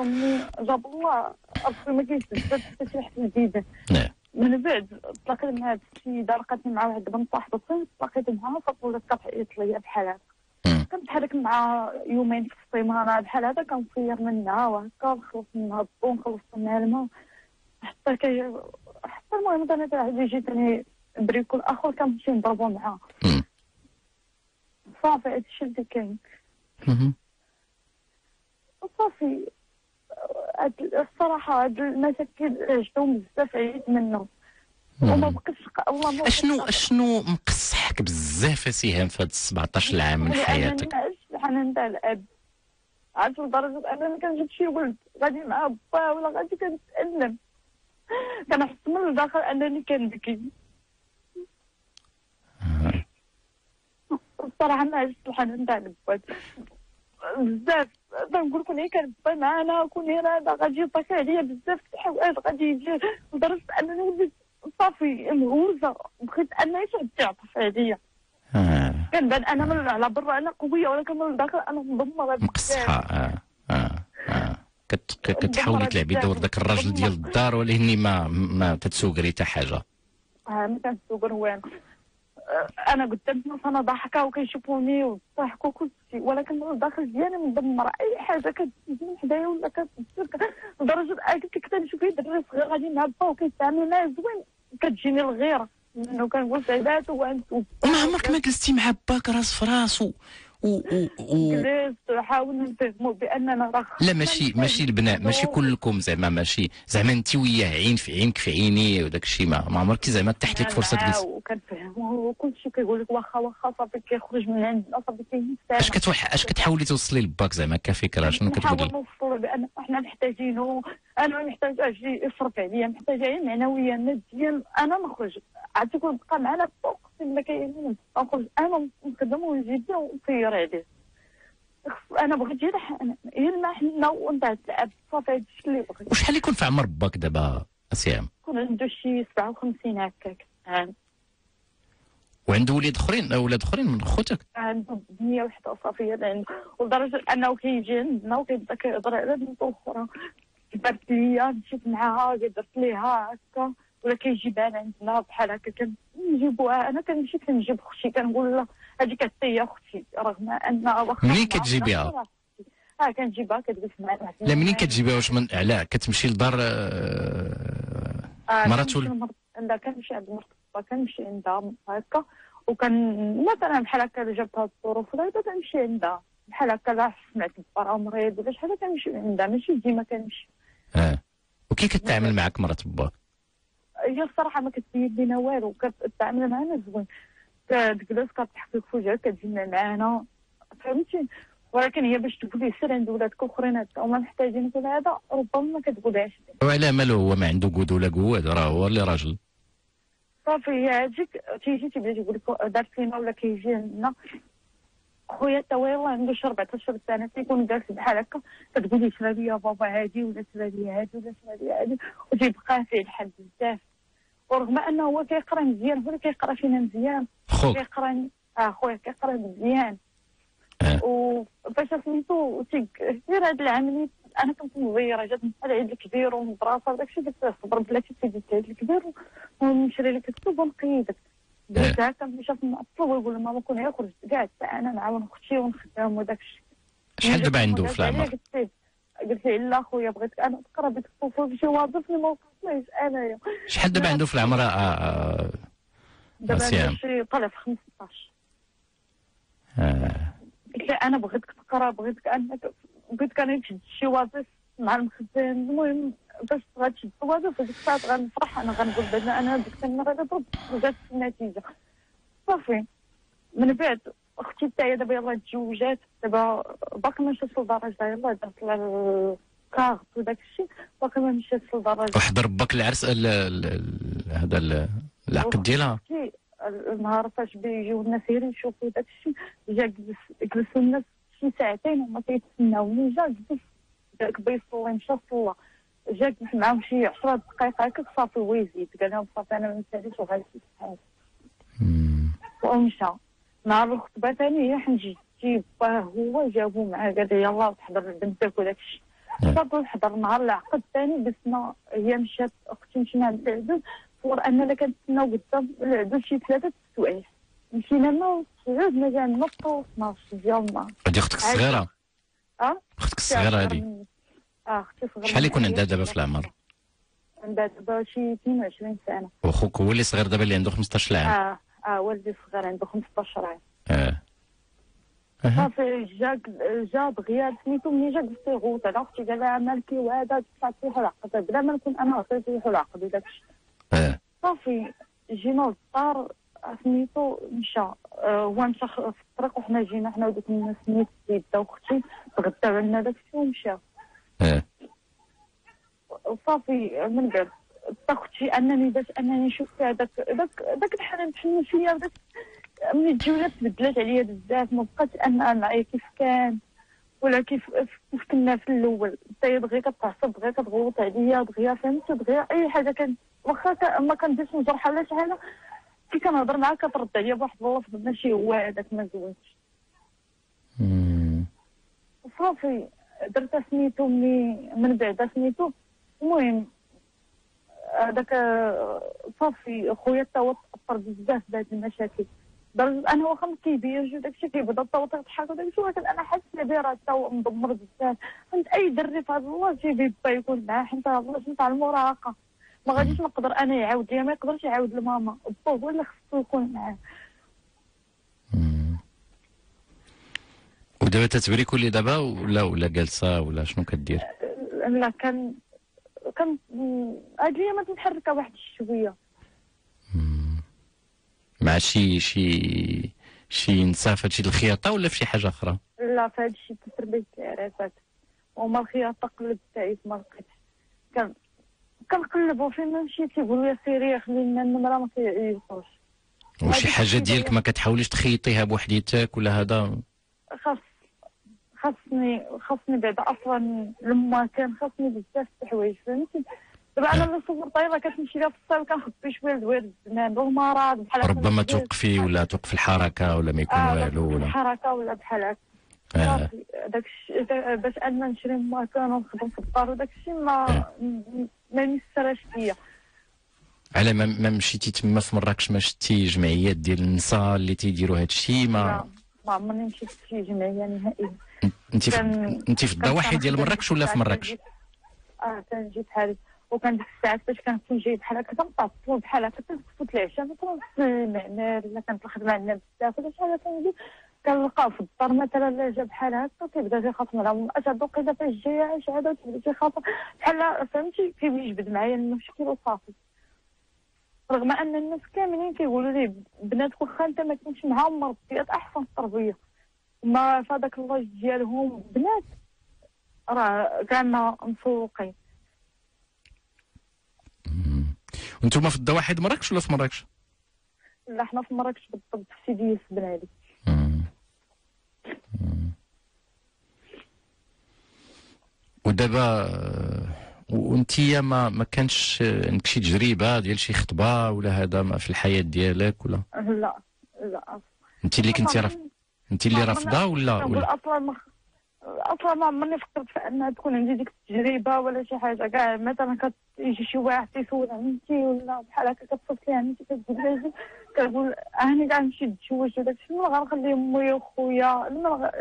أمي جاب الله ربي ما كيسدد حتى شي واحد جديده. من بعد تلاقيت مع هاد السيدة لقيتني مع واحد بنت صاحبتي تلاقيت معاها ولات كتعيط ليا بحال هكا. كنت بحال هكا مع يومين في السيمانة بحال هذا كنصير منها وهكا نخلص منها الضو نخلص منها الماء حتى كي حتى المهم أنا تاع جيتني bricole آخر كنمشي نضربو معاه. صافي هادشي اللي كاين
مهم.
صافي هاد الصراحة هاد المشاكل عشتهم بزاف عييت منهم وما. بقيتش الله ما
اشنو أشنو مقصحك بزاف يا سيهام في هاد 17 عام من حياتك.
الحنان تاع الأب. عرفت لدرجة أنني كنجيب شي ولد غادي مع با ولا غادي كنتألم. كنحس من الداخل أنني كنبكي. الصراحة ما عشت الحنان تاع البوات بزاف. كنقول كون هي كانت با معانا كون هي هذا غادي يطيح عليا بزاف د الحوايج غادي يجي لدرجة أنني وليت صافي مهووسة بغيت أنني تعود تعطف عليا
آه.
كنبان أنا من على برا أنا قوية ولكن من الداخل أنا مدمره.
مقصحة. آه. آه. آه. كتحاولي تلعبي دور داك الراجل ديال الدار ولكني ما ما تتسوقري حتى حاجة.
آه، ما كنسوقر آه، أنا قدام الناس أنا ضاحكه وكيشوفوني وضحكوا كل شيء ولكن من الداخل ديالي مدمره أي حاجة كتجي من حدايا ولا كتصير لدرجة قلت لك كنشوف يد الدري صغير غادي مع با وكيتعامل معاه زوين كتجيني الغيرة. إنه كنقول سعدات وأنتم
وما عمرك ما جلستي مع باك راس في راس
نفهموا بأننا راه
لا ماشي ماشي البناء ماشي كلكم زعما ماشي. زعما انت وياه عين في عينك في عيني وداك الشيء ما ما عمرك زعما تحت لك فرصة تجلس؟
وكنفهمو وكل شيء كيقول لك واخا واخا صافي كيخرج من عندنا صافي كينسى.
أش كتوح أش كتحاولي توصلي لباك زعما كفكرة؟ شنو كتقولي
نحاول نوصلوا بأن إحنا محتاجينه. أنا محتاج أجي يصرف عليا محتاج غير معنويا ماديا أنا نخرج عاد تكون بقى معنا فوق ما كاين نخرج أنا نخدم ونجيب ونطير عليه. أنا بغيت غير ما حنا ومن بعد تلعب صافي هادشي اللي بغيت.
وشحال يكون في عمر باك دابا اسيام
يكون عنده شي 57 هكاك. عام.
وعنده وليد آخرين أولاد آخرين من خوتك؟
عنده بنيه وحدة صافيه عنده. ولدرجة أنه كيجي عندنا وكيبدا كيهضر على بنت أخرى. كبرت ليا مشيت معاها درت ليها هكا ولا كيجيبها عندنا بحال هكا كنجيبوها. أنا كنمشي كنجيب أختي كنقول لها هذيك هي أختي رغم أن واخا
منين كتجيبيها؟
آه كنجيبها كتجلس معنا
لا منين كتجيبيها؟ واش من علاه كتمشي لدار آه،
آه،
مرات
لا كنمشي عند مرت با كنمشي عندها هكا وكان مثلا بحال هكا الا جابت هاد الظروف ولا كنمشي عندها. بحال هكا لا سمعت برا مريض ولا شحال كنمشي عندها. ماشي ديما كنمشي.
آه. وكي كتعامل معك مرات باك
هي الصراحة ما كتبين لينا والو كتعامل معنا زوين كتجلس في وجهك كتجينا معانا. فهمتي؟ ولكن هي باش تقولي سير عند ولادك آخرين هكا وما محتاجين كل هذا ربما ما كتقولهاش.
وعلاه مالو هو ما عنده قود ولا قواد راه هو اللي راجل.
صافي هي هاديك تيجي تيبدا تيقول لك دار فينا ولا كيجي عندنا خويا تا هو يلاه عنده شي 14 سنة تيكون جالس بحال هكا كتقولي شرا لي بابا هادي ولا شرا لي هادي ولا شرا لي هادي وتيبقى فيه الحال بزاف. ورغم أنه هو كيقرأ مزيان هو اللي كيقرأ فينا مزيان.
خوك.
كيقرا آه خويا كيقرأ مزيان.
آه.
وفاش سميتو غير هاد العملية أنا كنت صغيرة جات مع العيد الكبير والمدرسة وداكشي قلت له صبر بلاتي سيدي العيد الكبير ونشري لك الكتب ونقيدك. قلت هكا ملي شاف معطل ويقول ماما كون يخرج كاع حتى أنا نعاون أختي ونخدم وداكشي
شحال دابا عنده في العمر؟
قلت له لا خويا بغيتك أنا تقرا بك الطفل شي وظيفني ما وقفتنيش أنايا.
شحال دابا عنده في العمر آه، آه،
دابا شي طالع في 15
آه.
قلت له أنا بغيتك تقرأ بغيتك انك بغيتك أنا تشد شي وظيفه مع المخزن. المهم باش غتشد وظيفه ديك الساعة غنفرح أنا غنقول بأن أنا ديك السنة ضربت وجات النتيجة. صافي. من بعد أختي هي دابا يلاه تزوجات. دابا باقي ما مشات للدرجة. يلاه دارت لها الكارت وداك الشيء. باقي ما مشات للدرجة.
وحضر باك العرس ال- ال- ال- هذا ال- العقد ديالها.
النهار فاش بيجيو الناس غير يشوفوا داك الشيء جا جلس جلسوا الناس شي ساعتين هما كيتسناو. ملي جا جلس جاك بيصلي مشى صلى جا جلس معاهم شي 10 دقائق هكاك صافي هو يزيد قال لهم صافي أنا ما نساليش وغادي
مم.
ومشى نهار الخطبه ثاني هي حنجي جي باه هو جابو معاه قال لي يلاه تحضر بنتك وداك الشيء.
نعم.
صافي حضر نهار العقد الثاني بسنا هي مشات أختي مشينا عند العدل صور اننا كنتسناو قدام العدل شي ثلاثة سوايع مشينا ما تعود ما جا عندنا 12 ديال النهار
هذه أختك
الصغيرة.
أه؟ أختك الصغيرة
مني. آه أختي صغيره
شحال يكون. عندها دابا في العمر؟
عندها دابا شي 22 سنة.
واخوك هو اللي صغير دابا اللي عنده 15 عام.
آه آه والدي صغير عنده 15 عام.
آه.
صافي جا جا بغيا سميتو ملي جا قلت له غوت على أختي. قال لها مالكي وهذا؟ دفعت فيه العقد بلا ما نكون أنا عطيت فيه العقد وداك الشيء
آه.
صافي جينا للدار سميتو مشى. آه، هو مشى في الطريق وحنا جينا حنا وديك الناس سميت سيدة واختي تغداو عندنا داك الشيء ومشى.
آه
وصافي من بعد أختي أنني باش أنني نشوف فيها داك داك داك الحنان تحنن فيا وداك ملي تجولات تبدلات عليا بزاف ما بقاتش أنا معايا كيف كان ولا كيف كيف كنا في الأول. حتى هي دغيا كتعصب دغيا كتغوط عليا دغيا فهمت دغيا أي حاجة كان واخا ما كنديرش مجرحه ولا شي حاجة كي كنهضر معاها كترد عليا بواحد اللفظ ماشي هو هذاك ما زوينش. صافي. درت سميتو ملي من بعد سميتو. المهم هذاك صافي خويا تا هو تاثر بزاف بهاد المشاكل. لدرجه أنا واخا ما كيبينش وداك الشيء كيبدا تضحك وداك الشيء ولكن أنا حاسه به راه تا هو مدمر بزاف. فهمت أي دري في هذا l'âge تيبغي با يكون معاه حيت هذا l'âge تاع المراهقة. ما غاديش نقدر أنا يعاود ليا ما يقدرش يعاود لماما. با هو اللي خصو يكون معاه.
ودابا تتبريكولي دابا ولا ولا جالسة ولا شنو كدير؟
لا كان كان هاد الايامات متحركة واحد شوية.
مع شي شي شي نساء في هادشي الخياطة ولا في شي حاجة أخرى؟
لا في هذا الشيء تسربيت العراسات وما الخياطة قلب تاعي ما لقيتش كان كنقلب وفين مشيت يقولوا لي سيري خلي لنا النمره ما كيعيطوش
وشي
حاجة
ديالك
ديال-
ما كتحاوليش تخيطيها بوحديتك ولا هذا؟
خاص خاصني خاصني بعدا أصلا لما كان خاصني بزاف الحوايج. فهمتي؟ دابا أنا اللي صور طايلة كتمشي لها في الصيف كنخبي شوية دوير الزمان بالمرض بحال
ربما
ما
توقفي ولا توقف الحركة ولا ما يكون
آه
والو ولا؟
الحركة ولا بحال هكا.
آه.
داك باش أنا نشري مكان ونخدم في الدار وداك الشيء ما
آه.
ما يمسرش فيا.
على ما, ما مشيتي تما في مراكش ما شتي جمعيات ديال النساء اللي تيديروا هذا الشيء
ما
ما
عمرني مشيت في جمعية نهائيا
انت في انت في الضواحي
كان
ديال مراكش ولا في مراكش؟
آه كنجي بحال وكان ديك الساعات فاش كنكون جاي بحال هكا كنطفو بحال هكا تنفوت العشاء في المعمار ولا كانت الخدمة عندنا بزاف. ولا شي حاجة كنجي كنلقاو في الدار مثلا لا جا بحال هكا كيبدا تيخاصم على اشد وقيله فاش جاية شي حاجة تيبدا تيخاصم بحال فهمتي؟ كيبدا يجبد معايا المشكل وصافي. رغم أن الناس كاملين كيقولوا لي بناتك واخا أنت ما كنتش معاهم مربيات أحسن تربية. ما في هذاك اللاج ديالهم بنات راه كان مسوقين
وأنتم في الضواحي مراكش ولا في مراكش؟
لا حنا في مراكش بالضبط في سيدي يوسف بن علي.
ودابا آه، وانت ما ما كانش آه، عندك شي تجربة ديال شي خطبة ولا هذا ما في الحياة ديالك ولا؟
لا لا.
انت اللي كنتي رافض انت اللي رافضة ولا
نقول
ولا
أصلا ما أصلا ما عمرني فكرت في أنها تكون عندي ديك التجربة ولا شي حاجة. كاع مثلا كيجي شي واحد تيسول عمتي ولا بحال هكا كتصل عمتي كتقول لي كنقول هاني كاع نمشي نتزوج وداك الشيء من غنخلي أمي وخويا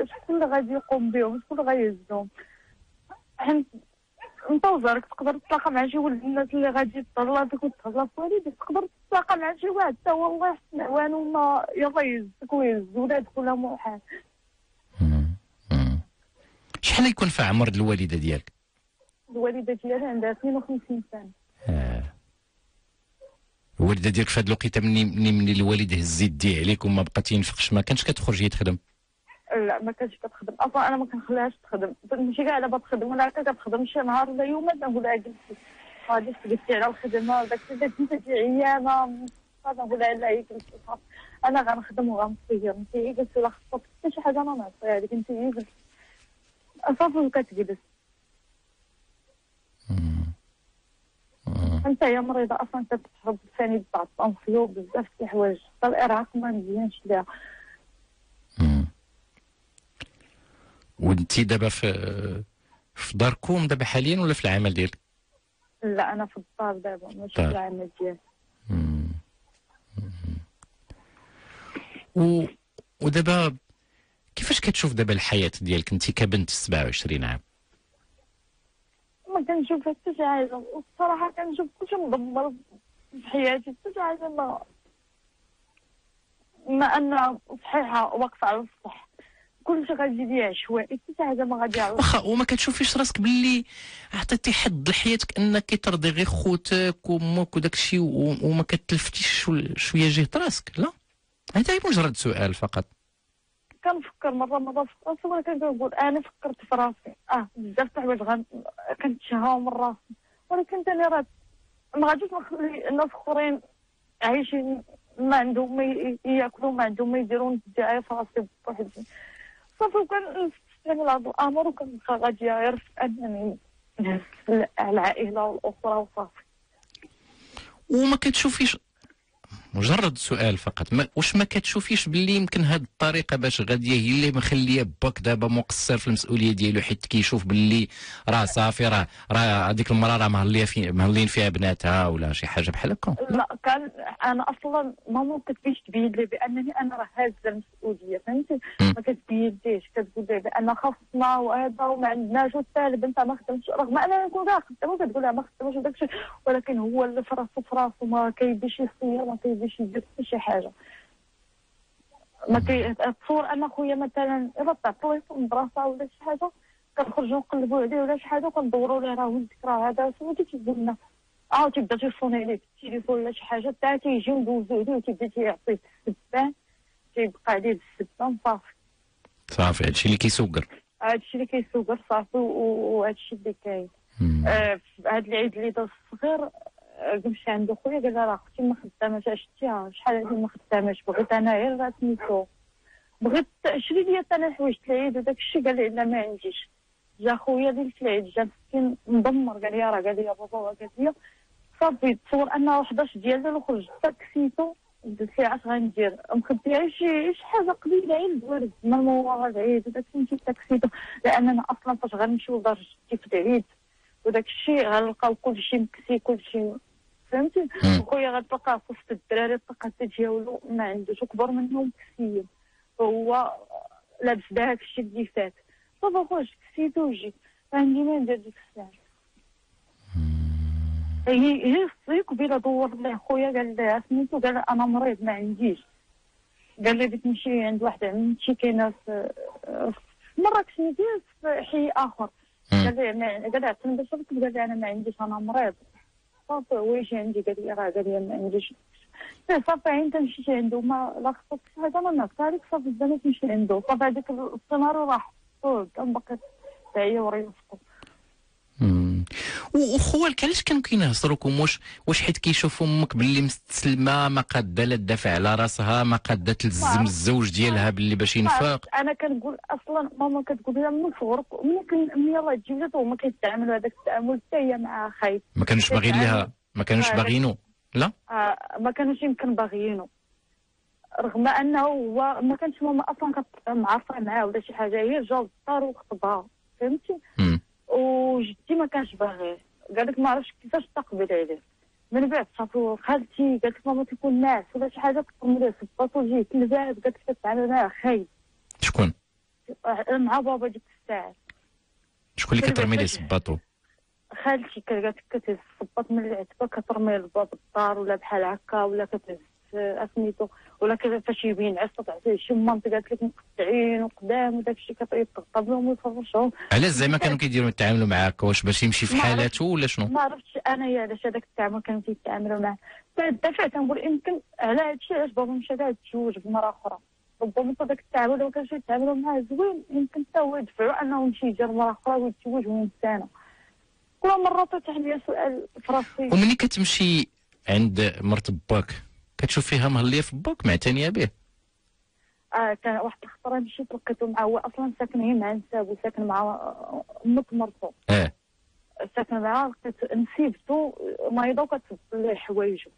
شكون اللي غادي يقوم بهم؟ شكون اللي غيهزهم؟ حيت انت وزارك تقدر تتلاقى مع شي ولد الناس اللي غادي تهلا بك وتهلا في والديك تقدر تتلاقى مع شي واحد حتى هو الله يحسن عوانه ما يلا يهزك ويهز ولادك ولا محال.
شحال يكون في عمر الوالدة ديالك
الوالدة ديالي عندها 52 سنة
آه. الوالدة ديالك في هذه الوقيتة مني مني من الوالد هز يديه عليك وما بقى تينفقش ما كانش كتخرج تخدم
لا ما كانتش كتخدم. أصلا أنا ما كنخليهاش تخدم. ماشي كاع دابا تخدم ولا هكا كتخدم شي نهار ولا يوم نقول لها جلسي غادي تجلسي على الخدمة وداك الشيء انت تجي عيانه غادي نقول لها لا هي جلسي صافي أنا غنخدم وغنصير. انت هي جلسي لا خصك حتى شي حاجة أنا نعطيها لك انت هي صافي وكتجلس أنت هي مريضة أصلا كتشرب ثاني تاع الطنسيو بزاف د الحوايج حتى الارهاق ما مزيانش ليها.
وانت دابا في في داركم دابا حاليا ولا في العمل ديالك؟
لا أنا في الدار دابا ماشي في
طيب.
العمل ديالي.
و... ودابا كيفاش كتشوف دابا الحياة ديالك؟ انت كبنت 27 عام.
ما كنشوف حتى شي حاجة. والصراحه كنشوف كلشي مدمر في حياتي. حتى شي حاجة ما ما أنا صحيحة واقفة على الصح كلشي غادي لي عشوائي حتى شي حاجة ما غادي على
واخا وما كتشوفيش راسك باللي عطيتي حد لحياتك انك ترضي غير خوتك وامك وداك الشيء وما كتلفتيش شو- شوية جهة راسك لا. هذا مجرد سؤال فقط.
كنفكر مرة مرة في راسي ولكن كنقول أنا فكرت في راسي. آه بزاف الحوايج غن- كنتشهاو من راسي. ولكن تاني راه ما غاديش نخلي الناس أخرين عايشين ما عندهم ما ياكلوا ما عندهم ما يديروا ندعي في راسي بوحدي. صافي وكان هذا الامر وكنبقى غاديه غير في أنني العائلة والأسرة وصافي.
وما كتشوفيش مجرد سؤال فقط. ما واش ما كتشوفيش باللي يمكن هاد الطريقة باش غاديه هي اللي مخلية باك دابا مقصر في المسؤولية ديالو حيت كيشوف باللي راه صافي راه راه هذيك المرأة راه مهلية في مهلين فيها بناتها ولا شي حاجة بحال هكا.
لا كان أنا أصلا ما كتبيش تبين لي بأنني أنا راه هازة المسؤولية فهمتي. ما كتبين ليش كتقول لي بأن خاصنا وهذا وما عندناش وحتى البنت ما خدمتش رغم أنني نكون كاع خدامة كتقول لها ما خدمتش وداك الشيء ولكن هو اللي في راسو في راسو ما كيبيش يصير ما كيبيش يدير حتى شي حاجة. ما كي تصور ان خويا مثلا الا تعطوه في المدرسة ولا شي حاجة كنخرجوا نقلبوا عليه ولا شي حاجة وكندوروا ليه راه ولدك راه هذا سميتو تيقول لنا آه تيبدا تيفوني ليه بالتليفون ولا شي حاجة حتى تيجي ندوزو عليه وتيبدا تيعطيه السبان تيبقى عليه السبان صافي.
صافي هادشي اللي كيسوقر.
هادشي اللي كيسوقر صافي وهادشي اللي كاين. آه، هاد العيد اللي داز الصغير مشى عند خويا قال لها راه أختي ما خداماش. شتيها شحال هادي ما خداماش؟ بغيت أنا غير سميتو بغيت شري لي أنا الحوايج د العيد وداك الشيء قال لي لا ما عنديش. جا خويا ليله العيد جا مسكين مدمر قال لي راه قال لي بابا قال لي صافي تصور انه 11 ديال الليل وخرجت كسيتو قلت ليه اش غندير. مخبيها شي شي حاجة قليلة غير الورد ما المورا العيد وداك الشيء مشيت تا كسيتو لأن أنا أصلا فاش غنمشيو لدار جدتي في العيد وداك الشيء غنلقاو كلشي مكسي كلشي فهمتي؟
مم.
وخويا غتلقاه في وسط الدراري الطاقه ديالو ما عندوش وكبر منه مكسيين هو لابس داك الشيء اللي فات. صافي خوش كسيتو وجيت عندي ما ندير ديك الساعة. هي هي الصيك وبيلا دور ليه خويا قال لي سميتو قال لي أنا مريض ما عنديش. قال لي بغيت نمشي عند واحد عمتي كاينة في مراكش نيتي في حي
آخر.
قال لي ما قال لي عطيني باش قال لي أنا ما عنديش أنا مريض. صافي يجي عندي قال لي راه قال لي ما عنديش. صافي عين تمشي عنده ما لا خصك حاجة ما نعطيها لك صافي الزمن تمشي عنده صافي هذيك السنة راح. بقيت تعيا وريفقو
مم. وخوالك علاش كانوا كينهصروكم واش واش حيت كيشوفوا أمك باللي مستسلمة ما قادة لا تدافع على راسها ما قادة تلزم الزوج ديالها باللي باش ينفق
أنا كنقول أصلا ماما كتقول لي من صغرك ملي كن ملي يلاه تجوزات هما كيتعاملوا هذاك التعامل حتى هي مع خايب
ما كانوش باغيين لها ما كانوش باغينو لا؟
آه ما كانوش يمكن باغيينه رغم أنه هو ما كانش ماما أصلا كت- معرفة معاه ولا شي حاجة هي جا للدار وخطبها فهمتي. وجدتي ما كانش باغيه قال لك ما عرفتش كيفاش تقبل عليه من بعد صافي خالتي قالت لك ماما تيكون ناعس ولا شي حاجة تقوم ليه صباطو جيه تلفات قالت لك تتعامل معاه خايب
شكون؟
آه، مع بابا ديك الساعة.
شكون اللي كترمي ليه
واحد-
صباطو
خالتي قالت لك كتهز الصباط من العتبه كترمي لباب الدار ولا بحال هكا ولا كتهز آه، سميتو ولا كذا فاش يبين عصا تعطيه شي مامتي قالت لك مقطعين وقدام وداك الشيء كيطبطب لهم ويفرشهم.
علاش زعما كانوا كيديروا يتعاملوا معاك واش باش يمشي في
ما.
حالاته ولا شنو؟
ما عرفتش انايا علاش هذاك التعامل كانوا تيتعاملوا معاه. بعد الدفع تنقول يمكن على هادشي علاش بابا مشى كاع تزوج بمرة أخرى. ربما داك التعامل لو كان شي يتعاملوا معاه زوين يمكن حتى هو يدفعو أنه يمشي يجي مرة أخرى ويتزوج وينسانا كل مرة طيح ليا سؤال في راسي.
ومني كتمشي عند مرت باك كتشوف فيها مهليه في باك معتنية به.
آه كان واحد الخطره مشيت لقيته مع هو أصلا ساكن هي مع نساب وساكن مع أمك مرتو.
آه
ساكن معاه لقيت نسيبته مريضه وكتبدل ليه حوايجو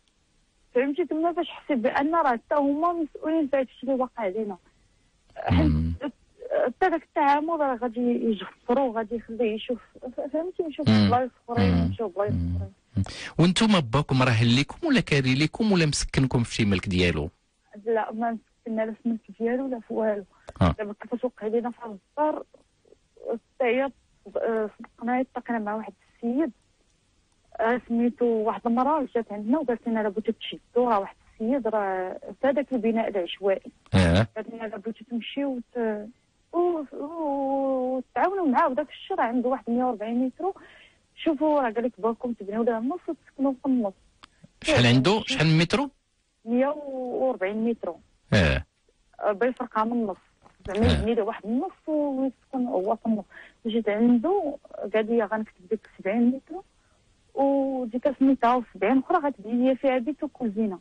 فهمتي؟ تما باش حسيت بأن راه حتى هما مسؤولين في هادشي اللي واقع لينا. حتى داك التعامل راه غادي يجفرو غادي يخليه يشوف. فهمتي؟ يشوف. بلايص
أخرين.
يشوف بلايص. أخرين.
وأنتم باكم راه ليكم ولا كاري ليكم ولا مسكنكم في شي ملك ديالو؟
لا ما مسكنا لا في الملك ديالو لا في والو.
آه.
دابا كيفاش وقع لينا في الدار حتى هي آه، صدقنا التقينا مع واحد السيد آه، سميتو واحد المرأة جات عندنا وقالت لنا راه بغيتو تشدو راه واحد السيد راه في هذاك البناء العشوائي. قالت لنا راه بغيتو تمشيو وت... وتعاونوا معاه وداك الشيء راه عنده واحد 140 متر شوفوا راه قال لك بالكم تبنيو لها النص وتسكنوا في النص.
شحال عنده شحال من مترو؟
140 متر
آه.
باغي يفرقها من النص. زعما
آه.
يبني له واحد النص ويسكن هو في النص. جيت عنده قال لي غنكتب ديك 70 متر وديك سميتها 70 أخرى غتبني لي فيها بيت وكوزينة.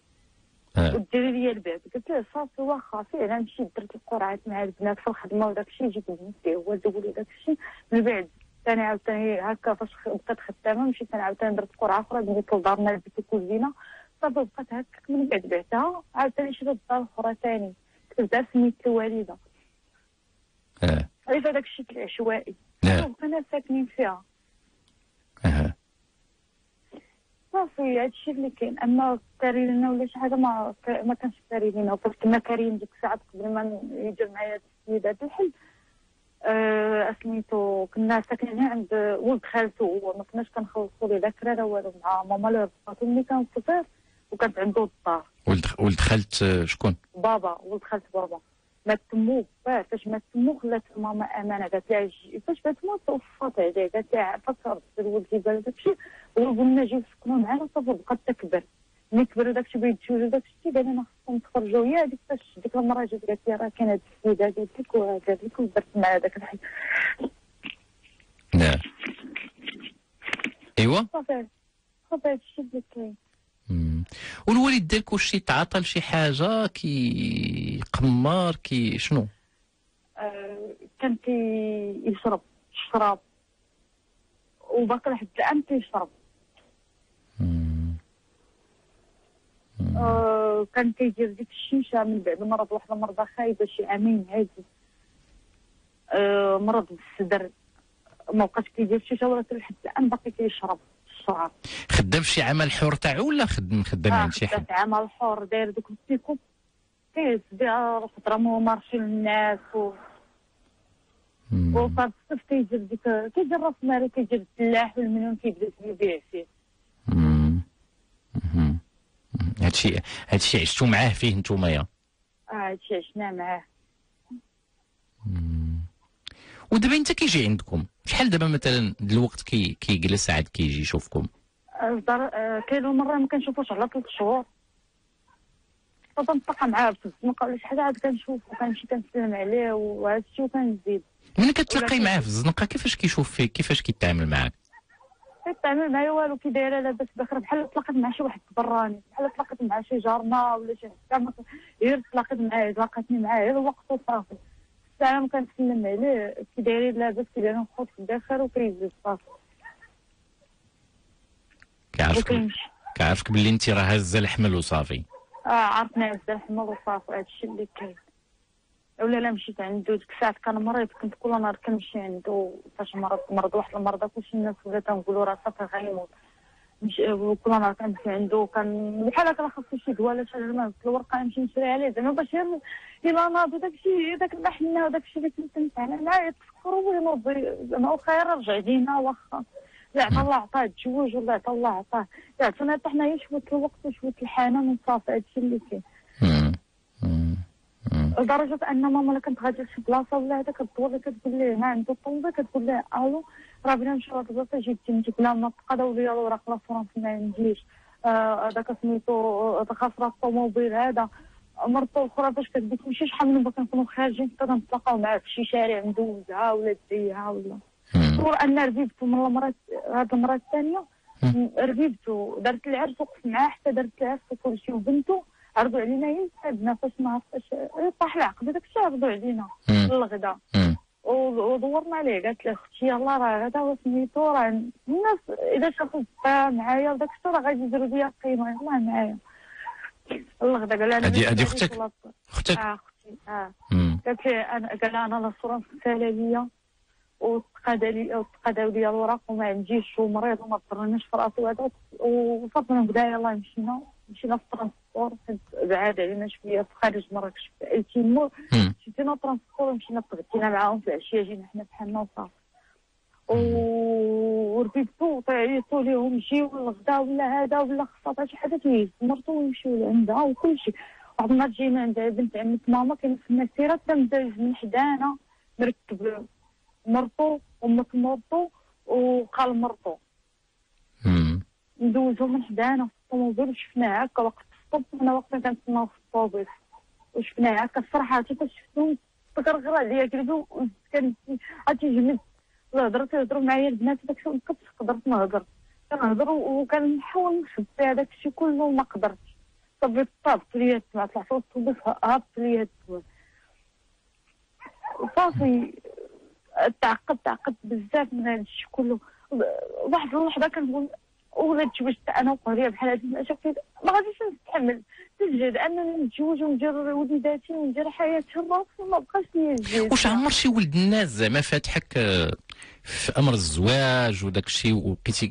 آه.
وديري لي الباب قلت له صافي واخا فعلا مشيت درت القرعات مع البنات في الخدمة وداك الشيء جيت بنت فيه هو دول لي داك الشيء من بعد ثاني عاوتاني هكا فاش بقيت خدامة مشيت أنا عاوتاني درت قرعة أخرى بنيت لدارنا البيت وكوزينه صافي بقيت هكاك من بعد بعتها عاوتاني شريت دار أخرى ثاني كتبتها سميت الوالدة.
آه.
غير هذاك الشيء العشوائي. وبقينا ساكنين فيها.
آه
صافي هادشي اللي كاين. أما كاري لنا ولا شي حاجة ما ما كانش كاري لنا وقت كنا كاريين ديك الساعة قبل ما يجي معايا السيد هاد الحل آه سميتو كنا ساكنين عند ولد خالته هو ما كناش كنخلصوا ليه لا كرا لا والو مع ماما اللي ربطاتو ملي كان صغير وكانت عنده الدار.
ولد ولد خالت آه، شكون؟
بابا ولد خالت بابا. مات تمو فاش مات تمو خلات ماما أمانة قالت لها فاش مات تمو توفات عليه قالت لها فكرت الولد يبان داكشي وقلنا جيو سكنوا معانا صافي بقات تكبر. ملي كبر داكشي بغا يتزوجوا داكشي قال لنا خصهم تخرجوا هي هذيك فاش ديك المره جات قالت لي راه كاين هاد السيدة قالت لك وقالت لك ودرت مع هذاك الحي.
آه ايوا
صافي. صافي هادشي اللي كاين.
والوالد ديالك واش تعاطى لشي حاجة؟ كي قمار كي شنو؟
آه، كان كيشرب الشراب وباقي لحد الآن كيشرب. آه، كان كيدير ديك الشيشة من بعد مرض واحد المرضى خايبه شي عامين هادي. آه، مرض بالصدر. ما بقاش كيدير الشيشه ولكن لحد الآن باقي كيشرب الشراب
خدام شي عمل حر تاعو ولا خدم خدام عند شي حد؟
خدام عمل حر داير دوك البيكو كيهز بها خضره مارشي للناس و. وصافي الصيف كيدير ديك كيدير راس مالي كيدير الفلاح والمليون كيبدا يبيع فيه.
هادشي هادشي عشتو معاه فيه نتوما يا
آه هادشي عشنا معاه.
ودابا انت كيجي عندكم؟ شحال دابا مثلا الوقت كي كيجلس عاد كيجي يشوفكم؟
الدار آه، كاين مرة ما كنشوفوش على ثلاث شهور نتلاقى معاه في الزنقه ولا شي حاجة عاد كنشوفو كنمشي كنسلم عليه وهذا الشيء وكنزيد.
ملي كتلاقي معاه في الزنقه كيفاش كيشوف فيك؟ كيفاش كيتعامل معاك؟
كيتعامل معايا والو كي دايرة لاباس بخير بحال تلاقيت مع شي واحد براني بحال تلاقيت مع شي جارنا ولا شي ما- غير تلاقيت معاه تلاقيتني معاه غير الوقت وصافي. السلام كنسلم عليه كي دايرين لاباس كي دايرين خوت بخير وكيزيد صافي
كيعرفك كيعرفك باللي انت راه هازه الحمل وصافي.
آه عرفنا عز الحمل وصافي هادشي اللي كاين. ولا لا مشيت عنده ديك الساعة كان مريض كنت كل نهار كنمشي عنده فاش مرض مرض واحد المرضى كلشي الناس ولا تنقولوا راه صافي غيموت وكل نهار كنمشي عنده كان بحال هكا خاصو شي دواء ولا شي ما الورقه نمشي نشري عليه زعما باش غير الا ناض داك الشيء داك المحنة وداك الشيء اللي كنت نتعامل معاه يتفكروا وينوض زعما واخا غير رجع لينا واخا. لا عطا الله عطاه تزوج ولا عطا الله عطاه. لا عطانا حتى حنايا شوية الوقت وشويه الحنان وصافي هادشي اللي كاين. لدرجة أن ماما الا كنت غادي لشي بلاصة ولا هذا كدور كتقول ليه ما عنده الطلبه كتقول ليه ألو راه بغينا نمشيو لهاد البلاصة جيت انت بلا ما تبقى داولي الوراق لا فرونس ما عنديش آه، هذاك سميتو خاسره الطوموبيل هذا مرته أخرى فاش كتبغي تمشي شحال من مره كنكونوا خارجين حتى كنتلاقاو معاه في شي شارع ندوزها ولا تزيها ولا
مم.
تصور أن ربيبته من المرات هاد المره
الثانية.
ربيبته دارت العرس وقف معاه حتى دارت العرس وكل شيء وبنته عرضوا علينا هي صاحبنا فاش ما عرفتش. طاح العقد داك الشيء عرضوا علينا. و- ودورنا عليه قالت له أختي يلا راه هذا هو سميتو راه الناس إذا شافوا با معايا وداك الشيء راه غادي يديروا ليا قيمة يلاه معايا. الغدا قال
هادي- هادي
ما
أختك؟
غاديش أختك؟ آه أختي
آه.
قالت لي أنا قال أنا ال assurance سالا ليا وتقادا لي وتقاداو لي الوراق وما عنديش ومريض وما ضرنيش في راسي وهذا وصافي من بدا يلاه مشينا مشينا في ال transport حيت بعاد علينا شوية في خارج مراكش في التيمور. شدينا ال transport ومشينا تغدينا معاهم في العشية جينا حنا بحالنا وصافي. و- وربيبتو وطيعيتو ليهم جيو الغدا ولا هذا ولا خصها شي حاجة تهز مرتو ويمشيو لعندها وكل شيء واحد النهار جينا عند بنت عمة ماما كاينة في المسيرة تم داز من حدانا مركب مرتو ومك مرتو وقال مرتو. ندوزو من حدانا في الطوموبيل وشفناه هكا وقت الصب حنا واقفين كنتسناو في الطوبيس وشفناه هكا الصراحة فاش شفتو تكرغر عليا قلبي كان عرفتي جمد. الهضره تيهضروا معايا البنات داك الشيء ما قدرت نهضر. كنهضر وكنحاول نخبي هذاك الشيء كله وما قدرتش. صافي طابت ليا الدمع طلعت في الطوبيس ليا وصافي تعقدت تعقدت بزاف من هذا الشيء كله. واحد اللحظه كنقول ولا تزوجت أنا وقهريه بحال هذه الاشياء ما غاديش نستحمل تجد أنني نتزوج وندير وليداتي وندير حياتي ما بقاش ليا الجهد
واش عمر شي ولد الناس زعما فاتحك آه، في أمر الزواج وداك الشيء وبقيتي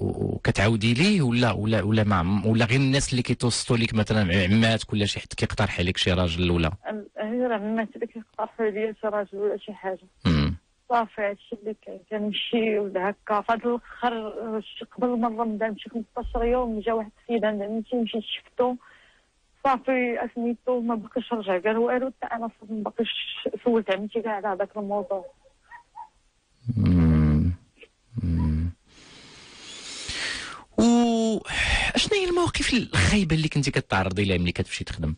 وكتعاودي ليه ولا ولا ولا ما ولا غير الناس اللي كيتوسطوا لك مثلا عماتك ولا شي حد كيقترح عليك شي راجل ولا؟
هي راه ما تبقى كيقترحوا عليا شي راجل ولا شي
حاجة.
صافي هادشي اللي كنمشي ولا هكا. فهاد الأخر قبل من رمضان مشي 15 يوم جا واحد السيد عند عمتي مشيت شفتو. صافي أسميتو ما بقيش رجع قال والو حتى أنا صافي ما بقيش سولت عمتي كاع على هذاك الموضوع.
و اشنا هي المواقف الخايبة اللي كنتي كتعرضي لها ملي كتمشي تخدم؟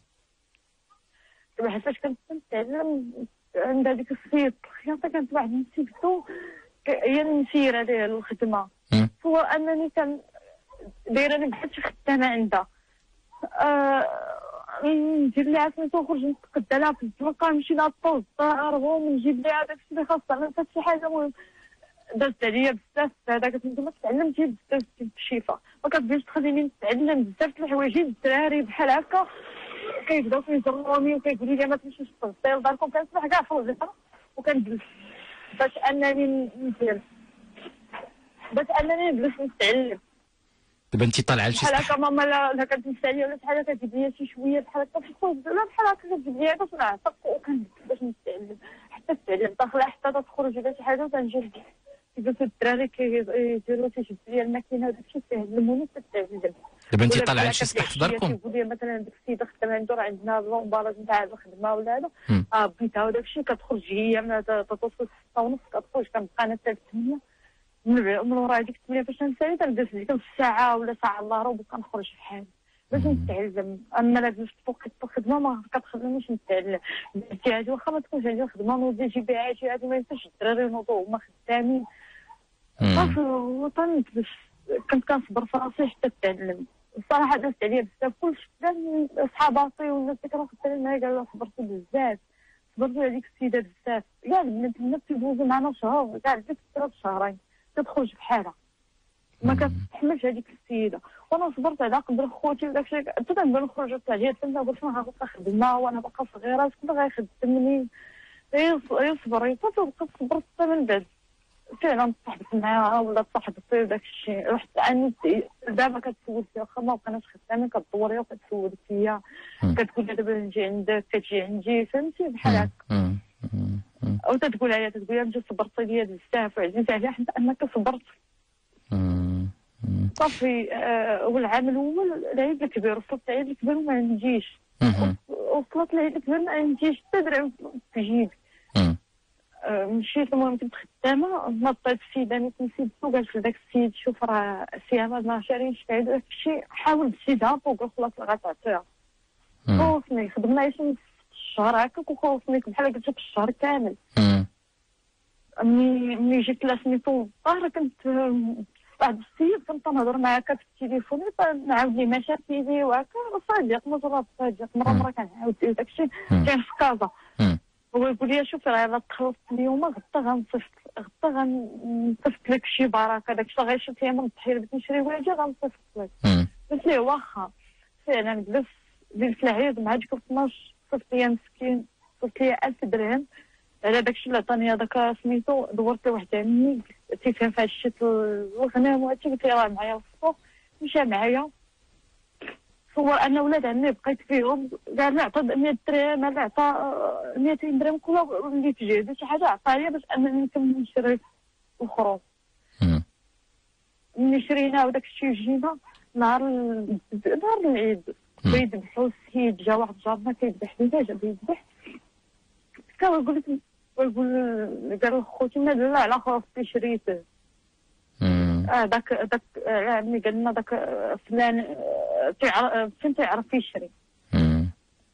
فاش كنت كنتعلم عند هذيك السيد الخياطه كانت واحد نسيبتو ك- هي المسيرة ديال الخدمة.
مم.
هو أنني كان دايراني بحال شي خدامة عندها. آه، ندير لها سميتو نخرج نتقدى لها في الزنقه نمشي لها طوز الدار ونجيب لها داك الشيء اللي خاصها. أنا فات شي حاجة مهم. دازت عليا بزاف هذاك سميتو ما تعلمتي بزاف الشفا ما كتبغيش تخليني نتعلم بزاف الحوايج الدراري بحال هكا. كيبداو كيجروني وكيقولوا لي ما تمشيش تغسل لداركم كنسمح كاع في الوظيفه وكنجلس باش أنني ندير. باش أنني نجلس نتعلم
دابا انت طالعة لشي
بحال هكا ماما لا كتنسى عليا ولا شي حاجة كتجيب لي شي شوية بحال هكا في الخبز ولا بحال هكا كتجيب لي باش نعتق وكنجلس باش نتعلم حتى نتعلم داخله حتى تخرج ولا شي حاجة وتنجي كيفاش الدراري كيديروا تيجبد لي الماكينه وداك الشيء كيعلموني تتعلم
دابا انت طالعه
هكا
سطح في داركم
كيقول لي مثلا ديك السيده خدامه عنده راه عندنا اللومباراج نتاع الخدمه ولا هذا. آه بيتها وداك الشيء كتخرج هي من توصل 6 ونص كتخرج كنبقى أنا حتى 8 من ورا هذيك 8 فاش نسالي تنجلس ديك نص ساعه ولا ساعه الا ربع كنخرج في حالي باش نتعلم اما لا جلست فوق الخدمه ما كتخلينيش نتعلم بنتي هادي واخا ما تكونش عندي الخدمه نوضي نجيب عادي هادي ما ينفعش الدراري ينوضوا هما خدامين وطنت باش كنت كنصبر في راسي حتى نتعلم الصراحه دازت عليا بزاف. كلشي بزاف من صحاباتي والناس اللي كانوا خدامين معايا قالوا صبرتي بزاف. صبرتي على ديك السيدة بزاف. كاع البنات البنات تيدوزوا معنا شهور كاع ديك ثلاث شهرين. تتخرج بحالها. ما كتستحملش هذيك السيدة. وأنا صبرت على قدر خوتي وداك الشيء. حتى كنبان نخرج طلع لي تما قلت ما غنبقى خدمة وأنا باقا صغيرة. شكون غيخدمني يص- يصبر. بقيت صبرت حتى من بعد. فعلا تصاحبت معاها ولا تصاحبت وداك الشيء؟ رحت اني دابا كتسول فيها واخا ما بقيناش خدامين كدوري وكتسول فيا. كتقول لي دابا نجي عندك كتجي عندي فهمتي؟ بحال هكا. أو تتقول عليا تتقول لي انت صبرتي ليا بزاف وعزيز عليا حتى أنك صبرت. صافي آه والعام الأول العيد الكبير وصلت العيد الكبير وما عنديش. وصلت العيد الكبير ما عنديش حتى درهم في جيبي. مشيت المهم كنت خدامه نطيت السيده اللي نسيت وقالت لذاك السيد شوف راه السيامه ما شارينش بعيد داك الشيء. حاول تزيدها فوق خلاص غتعطيها. خوفني خدمنا شي الشهر هكاك وخوفني. بحال قلت لك الشهر كامل. ملي ملي جيت لا سميتو الظهر كنت واحد السيد كنت نهضر معاه هكا في التليفون نعاود ليه مشاكلي وهكا. صديق مجرد صديق مرة مرة كنعاود ليه داكشي. كان في كازا. هو يقول لي شوفي راه الا تخلصت اليوم غدا غنصيفط غدا غنصيفط لك شي بركة داكشي غير شي أيام الضحيه بغيت نشري واجي غنصيفط لك. قلت ليه واخا فعلا جلس جلس العيد مع ديك 12 صيفط ليا مسكين صيفط ليا 1000 درهم. على داكشي اللي عطاني هذاك سميتو دورت واحد عمي تيفهم في هادشي الغنم وهادشي قلت له راه معايا في السوق مشى معايا. صور أنا ولاد عمي بقيت فيهم كاع اللي عطى 100 درهم اللي عطى آه، 200 درهم كل اللي في جيبي شي حاجة عطاني باش أنني نكمل نشري الخروج
مم.
ملي شرينا وداك الشيء جينا نهار نهار العيد. كيذبحوا السيد جا واحد جارنا كيذبح لينا جا بيذبح كان يقول لك قال خوتي ما لا على خاصي شريته آه داك داك آه، عمي قال لنا داك آه، فلان آه، تيعرف آه، فين تيعرف يشري.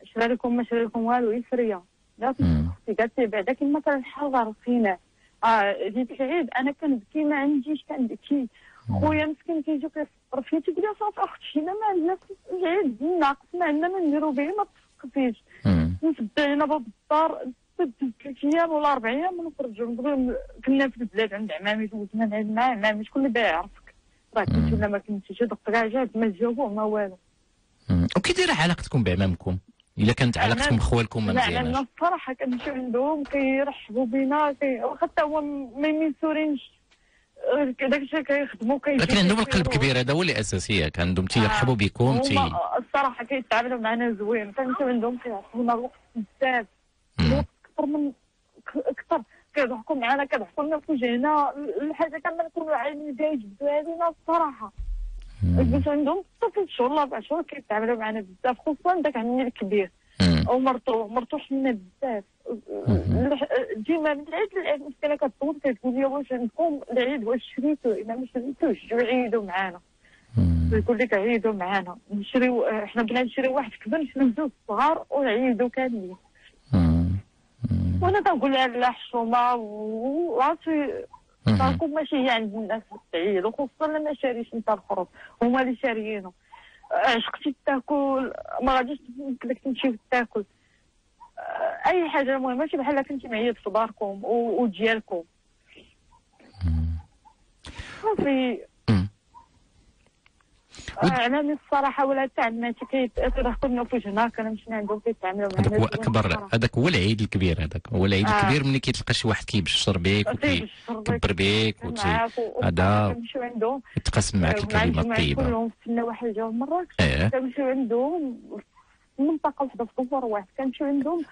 شرى لكم ما شرى لكم والو يسريا. أختي قالت لي بعدا كيما كان الحجر فينا. آه جيت العيد أنا كنبكي ما عنديش كنبكي خويا مسكين كيجي كيصبر فيا تيقول لي صافي أختي حنا ما عندنا العيد ناقص ما عندنا ما نديرو به ما
مم.
نسد علينا باب الدار. ثلاث أيام ولا أربع أيام ونخرجوا كنا في البلاد عند عمامي دوزنا نعيد مع عمامي شكون اللي يعرفك راه كنت ولا ما كنتيش دق كاع جاب ما جاوبوه ما والو.
وكي دايرة علاقتكم بعمامكم؟ إلا كانت علاقتكم بخوالكم ما
لا
مزياناش.
لأن الصراحة كنمشيو عندهم كيرحبوا بينا كي... حتى هو ما يميسورينش. داك الشيء كيخدموا كيجيو
لكن عندهم القلب. كبير هذا هو اللي اساسي عندهم تيرحبوا بكم تي
الصراحة كيتعاملوا معنا زوين. كنمشيو عندهم كيعطونا الوقت بزاف. أكثر من أكثر كيضحكوا معنا كيضحكوا لنا في وجهنا الحاجة كامله نكونوا عايزين بها يجبدوا علينا
الصراحة.
قلت عندهم حتى ثلاث شهور ولا أربع شهور كيتعاملوا معنا بزاف خصوصا داك عمي الكبير. ومرتو مرتو حنا بزاف ديما من العيد للعيد مسكينة كتصوت كتقول لي واش عندكم العيد واش شريتو إلا ما شريتوش جيو عيدوا معانا. يقول لك عيدوا معانا نشريو حنا بغينا نشريو واحد كبر نشريو زوج صغار ونعيدوا كاملين. وأنا كنقول لها لا حشومه وعرفتي
مم.
راكم ماشي هي عند الناس العيد وخصوصا لما شاريش انت الخروج هما اللي شاريينه عشقتي تاكل ما غاديش لك تمشي تاكل اي حاجة المهم ماشي بحال كنتي معيد في داركم وديالكم صافي.
ود-
عمامي الصراحة ولا حتى عماتي كيتاثروا لنا في وجهنا كنمشي عندهم كيتعاملوا معنا
هذاك هو اكبر. هذاك هو العيد الكبير هذاك هو العيد
آه.
الكبير ملي كيتلقى شي واحد كيبشر بك وكيكبر بك
معاك
هذا
كنمشيو عندهم.
ويتقاسم معك
مع الكلمة
الطيبة.
كلهم في النواحي ديال مراكش
آه
كنمشيو عندهم منطقه وحدة في دبر واحد كنمشيو عندهم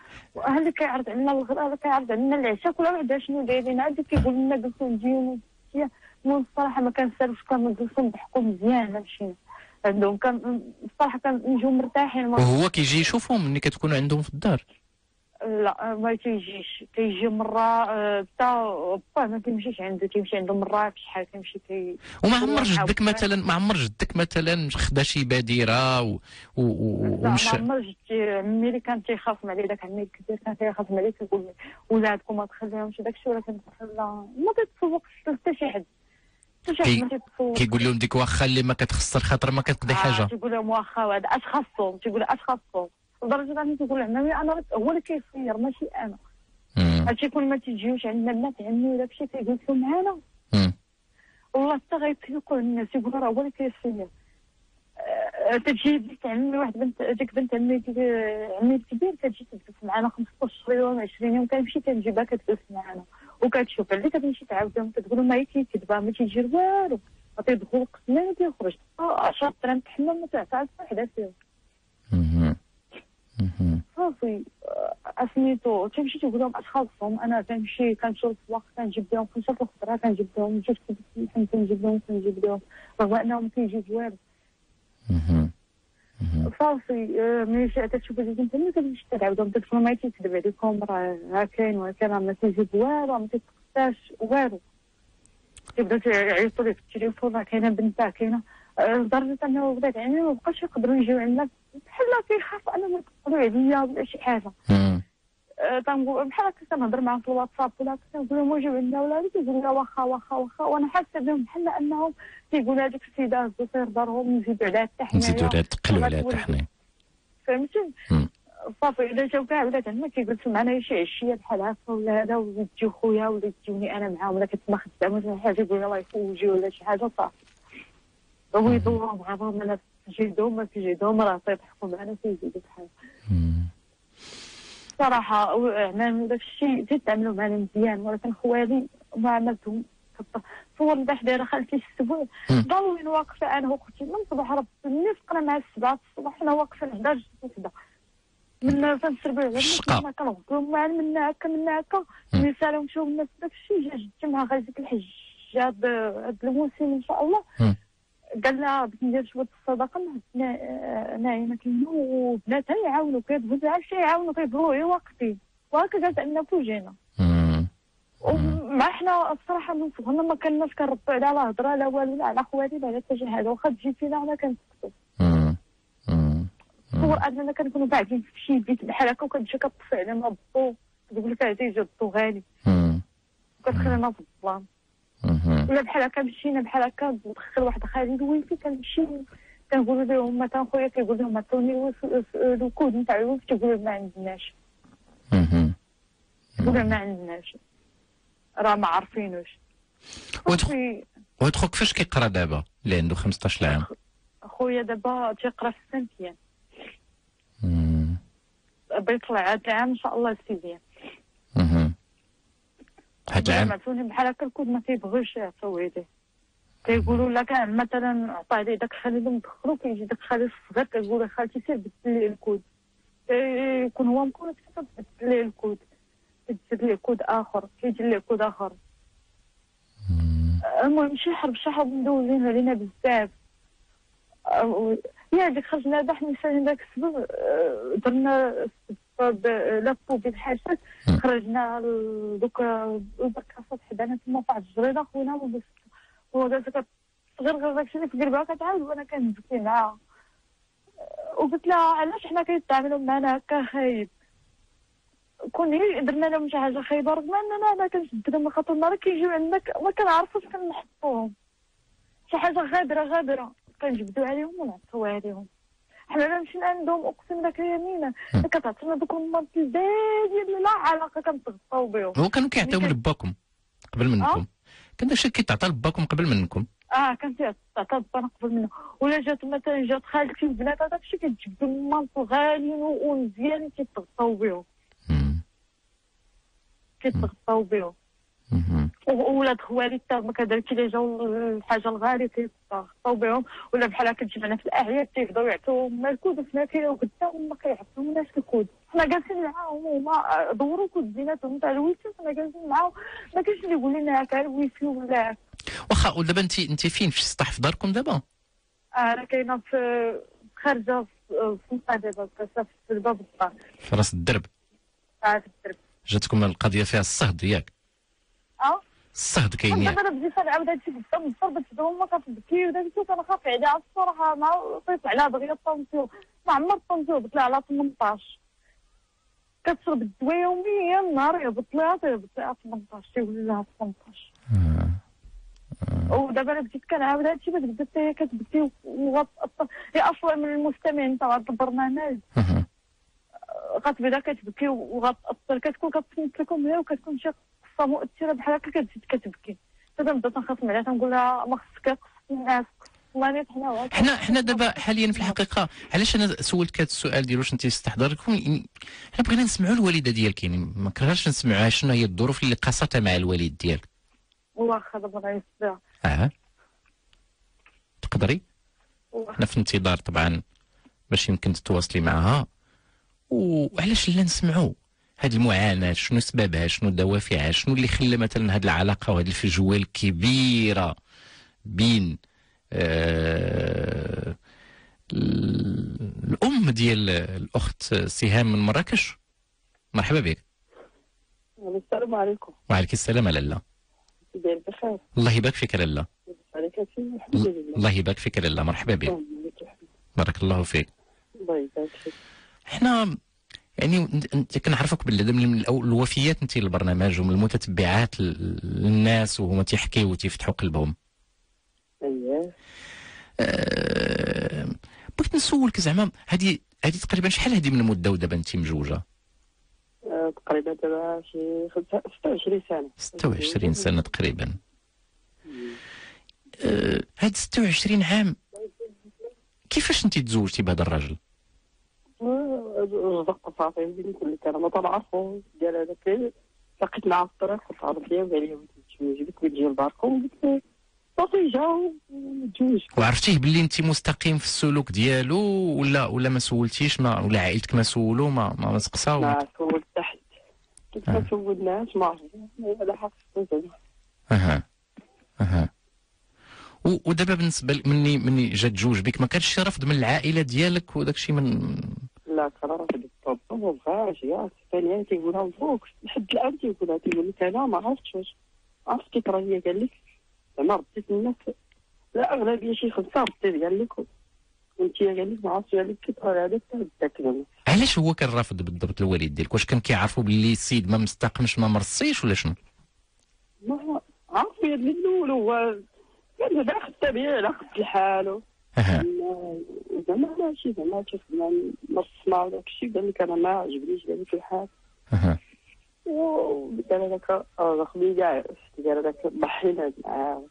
اللي كيعرض علينا الغداء هذا كيعرض علينا العشاء كل واحد شنو دايرين عاد كيقول لنا جلسوا نجيو مو الصراحة ما كنسالوش كنجلسوا نضحكوا مزيان مشينا عندهم كان الصراحة كنجيو مرتاحين.
وهو كيجي يشوفهم ملي كتكونوا عندهم في الدار.
لا ما كيجيش. كيجي مرة آه، حتى با ما كيمشيش عنده. كيمشي عنده في شحال كيمشي كي
وما عمر جدك مثلا ما عمر جدك مثلا خدا شي بادرة و... و... و...
ما عمر جبتي عمي اللي كان تيخاف عليه داك عمي الكبير كان تيخاف عليه كيقول لي ولادكم ما تخليهمش. داك الشيء ولكن لا ما تتسوقش حتى شي حد.
كي- كيقول لهم ديك واخا اللي ما كتخسر خاطر ما كتقضي حاجة.
تيقول لهم واخا هذا أش خاصهم؟ تيقول أش خاصهم؟ لدرجة انه تيقول عمامي أنا هو اللي كيصير ماشي
أنا.
هادشي كل ما تيجيوش عندنا بنات عمي ولا بشي كيجلسوا معانا
مم.
والله حتى غيطلقوا الناس يقولوا راه هو اللي كيصير آه، تجي بنت عمي واحد بنت ديك بنت عمي عمي الكبير كتجي تجلس معنا 15 يوم 20 يوم كنمشي كنجيبها كتجلس معنا وكتشوف اللي كتمشي تعاود لهم كتقول ما هي كيكذبها ما تيجير والو ما تيدخل قسما ما تيخرج 10 درهم تحمل ما تعطيهاش وحده فيهم. صافي آه، سميتو تمشي تقول لهم؟ اش خاصهم أنا كنمشي كنشرب في الوقت كنجيب لهم. خمسه د الخضره كنجيب لهم. جوج كنجيب لهم كنجيب لهم. رغم أنهم ما كيجيب والو
مم.
صافي آه، ملي شي تشوف هذيك ما كتمشي تعاودهم تدخلوا ما تيكذب عليكم راه ها كاين ولكن راه ما تيجيب والو ما تيتقطاش والو. كيبداو يعيطوا لي في التليفون راه كاينة بنتها كاينة. آه، لدرجة أنه ولاد عيني ما بقاش يقدروا يجيو عندنا بحال كيخاف أنهم يتصلوا عليا ولا شي حاجة. تنقول بحال هكا كنهضر معاهم في الواتساب ولا كنقول لهم واجيو عندنا ولا كيقولوا لا واخا واخا واخا وأنا حاسه بهم بحال انهم كيقولوا هذيك السيده هزو سير دارهم نزيدوا عليها حنايا
نزيدوا عليها تقلوا عليها حنايا
فهمتي. صافي إذا جاو كاع ولاد عندنا كيجلسوا معنا شي عشية بحال هكا ولا هذا ولا خويا ولا أنا معاهم ولا كتبقى خدام ولا حاجة يقول الله يفوجي ولا شي حاجة صافي. هو يدوروا بعضهم أنا في جيدهم ما في جيدهم راه تيضحكوا معنا تيزيدوا بحال. صراحة عمام داك الشيء زيد تعملوا معنا مزيان ولكن خوالي ما عملتهم صور البارح دايره خالتي السبوع. ضروري واقفه أنا وأختي. من صباح ربي ملي فقنا مع السبعة الصباح حنا واقفين 11 وحده من فين السربيع
الشقة.
ما كنغسلوا مع من هكا من هكا. سالوا مشاو الناس داك الشيء جا جدي مع غير ديك الحج هاد هاد الموسم إن شاء الله. قال لها بغيت ندير شوية الصدقه مع نايمه كاينة وبناتها يعاونوا كيبغوا شي يعاونوا كيبغوا غير وقتي وهكا جات عندنا فوجينا. ومع حنا الصراحة من صغرنا ما كناش كنربوا على لا هضرة لا والو لا على خواتي لا على حتى شي حاجة. واخا تجي فينا حنا كنسكتوا.
مم.
تصور أننا كنكونوا قاعدين في شي بيت بحال هكا وكتمشي كطفي علينا الضو تقول لك يجي الضو غالي. وكتخلينا في الظلام ولا بحال هكا مشينا بحال هكا دخل واحد خالي الويفي كنمشي كنقول لهم مثلا خويا كيقول لهم عطوني الكود نتاع الويفي تيقولوا ما عندناش.
مم.
تقولوا ما عندناش. راه ما عارفينوش.
ودخل-
صافي
وهاد خوك فاش كيقرا دابا؟ اللي عنده 15 عام.
خويا دابا تيقرا في ال cinquième.
مم.
بيطلع هاد العام إن شاء الله السيديان. عرفوني بحال هكا الكود ما كيبغيوش يعطيو يديه كيقولوا لا كان مثلا عطى عليه داك الخليل مدخلو كيجي داك الخليل الصغير كيقول له خالتي سير بدل لي الكود. يكون هو مكون بدل لي الكود. تزيد ليه كود آخر كيجي ليه كود
آخر.
المهم شي حرب شي حرب مدوزين علينا بزاف. أه، يا ديك خرجنا دابا حنا سالين داك السبب أه، درنا لابو بالحاجات
مم.
خرجنا دوك البركاسات حدانا تما في واحد الجريده خوينا وبس هو جالس صغير غير داكشي اللي في قلبها كتعاود وأنا كنبكي معاها أه، وقلت لها علاش حنا كيتعاملوا معنا هكا خايب؟ كون هي درنا لهم شي حاجة خايبة رغم أننا أنا كنشدهم خاطر النهار كيجيو عندنا ما كنعرفوش كنحطوهم. شي حاجة غادرة غادرة. كنجبدوا عليهم ونعطيو عليهم. حنا لا مشينا عندهم أقسم لك يمينا. كتعطينا دوك المرات الباديه اللي لا علاقة كنتغطاو بهم
هو كانوا كيعطيوهم
ممكن.
لباكم قبل منكم كان داكشي كيتعطى لباكم قبل منكم
آه كانت تعطى البان قبل منه ولا جات مثلا جات خالتي وبناتها داكشي كتجبدوا المرات غاليين ومزيانين كيتغطاو بهم. كيتغطاو بهم. وولاد خوالي حتى هما كذلك اللي جاو الحاجة الغالية كيتغطاو بهم ولا بحال هكا تجمعنا في الاعياد تيبداو يعطيوهم الكود وحنا كيقدام ما كيعطيوناش الكود. حنا جالسين معاهم هما دوروا كود بيناتهم تاع الويفي حنا جالسين معاهم. ما كاينش اللي يقول لنا هكا الويفي ولا.
واخا ودابا انت انت فين؟ في السطح في داركم دابا؟
أنا كاينة في خارجة في دابا في الباب الدار
في راس الدرب.
آه، في الدرب.
جاتكم القضية فيها الصهد ياك
آه.
الصهد كاين
دابا أنا بديت نعاود هادشي قدام الدار باش هما كتبكي وداك الشيء كنخاف عليها. الصراحة ما طيت عليها دغيا ال tension ما عمر الطونسيون هبط لها على 18 كتشرب الدواء يوميا النهار يهبط لها تيهبط لها 18 تيولي لها 18 ودابا أنا بديت كنعاود هادشي باش بدات هي كتبكي وغتأثر هي أصلا من المستمعين هاد البرنامج.
مم.
غتبدا كتبكي وغتأثر كتكون كتصنت لكم هي وكتكون شي قصه مؤثرة بحال هكا كتزيد كتبكي. دابا بدات نخاف عليها تنقول لها ما خصك قص الناس حنا.
حنا دابا حاليا في الحقيقة علاش أنا سولتك هذا السؤال ديال واش أنت تستحضركم يعني حنا بغينا نسمعوا الوالدة ديالك يعني ما كرهناش نسمعوها شنو هي الظروف اللي قاستها مع الوالد ديالك.
واخا دابا يسرها
آه تقدري. حنا في انتظار طبعا باش يمكن تتواصلي معها. وعلاش لا نسمعوا هذه المعاناة شنو سببها شنو دوافعها شنو اللي خلى مثلا هذه العلاقة وهذه الفجوة الكبيرة بين آه ال- الأم ديال الأخت سهام من مراكش؟ مرحبا بك.
السلام عليكم.
وعليك السلام لاله
داير بخير
الله يبارك فيك
لله.
الله يبارك فيك لاله مرحبا بك. بارك الله فيك.
الله يبارك فيك.
حنا يعني انت- كنعرفك بالله من الوفيات انت البرنامج ومن المتتبعات للناس وهما تيحكيو وتيفتحوا قلبهم.
اييه
أه بغيت نسولك زعما هذه هذه تقريبا شحال هذه من المدة ودابا انت مجوجه
آه، تقريبا دابا شي خمسة- 26 سنة.
26 سنة تقريبا. أه هاد 26 عام كيفاش انت تزوجتي بهذا الراجل
رزق صافي بيني كل لك أنا ما طلعرفو ديال هذاك لقيت معاه في الطريق وقال لي بك بغيت نجي لداركم قلت صافي جا وتزوج
وعرفتيه باللي انت مستقيم في السلوك ديالو ولا ولا ما سولتيش؟ ما ولا عائلتك ما سولوا؟ ما ما, ما سقساو؟
ما سولت حتى كنت
آه.
كنسول الناس ما عرفت هذا حق
أها. أها. ودابا بالنسبة مني مني جا تجوج بك ما كانش شي رفض من العائلة ديالك وداك الشيء من
كان رافض الطب ما بغاش يا الثانية تيقولها مبروك لحد الآن تيقولها تيقول لك أنا ما عرفتش واش عرفت كيف راه هي قال لك زعما رديت الناس لا أغلبية شي خمسة رديت قال لك وأنت قال لك ما عرفتش قال لك راه هذاك زعما.
علاش هو كان رافض بالضبط الوالد ديالك؟ واش كان كيعرفوا باللي السيد ما مستقمش ما مرصيش ولا شنو؟
ما عرف من الأول هو كان هذا طبيعي على قد الحال.
أها.
ما- زعما ماشي زعما شوف ما نص مع داك الشيء قال لك أنا ما عجبنيش قال لك الحال
أها.
وقال هذاك رقمي كاع قال هذاك ضحينا معاه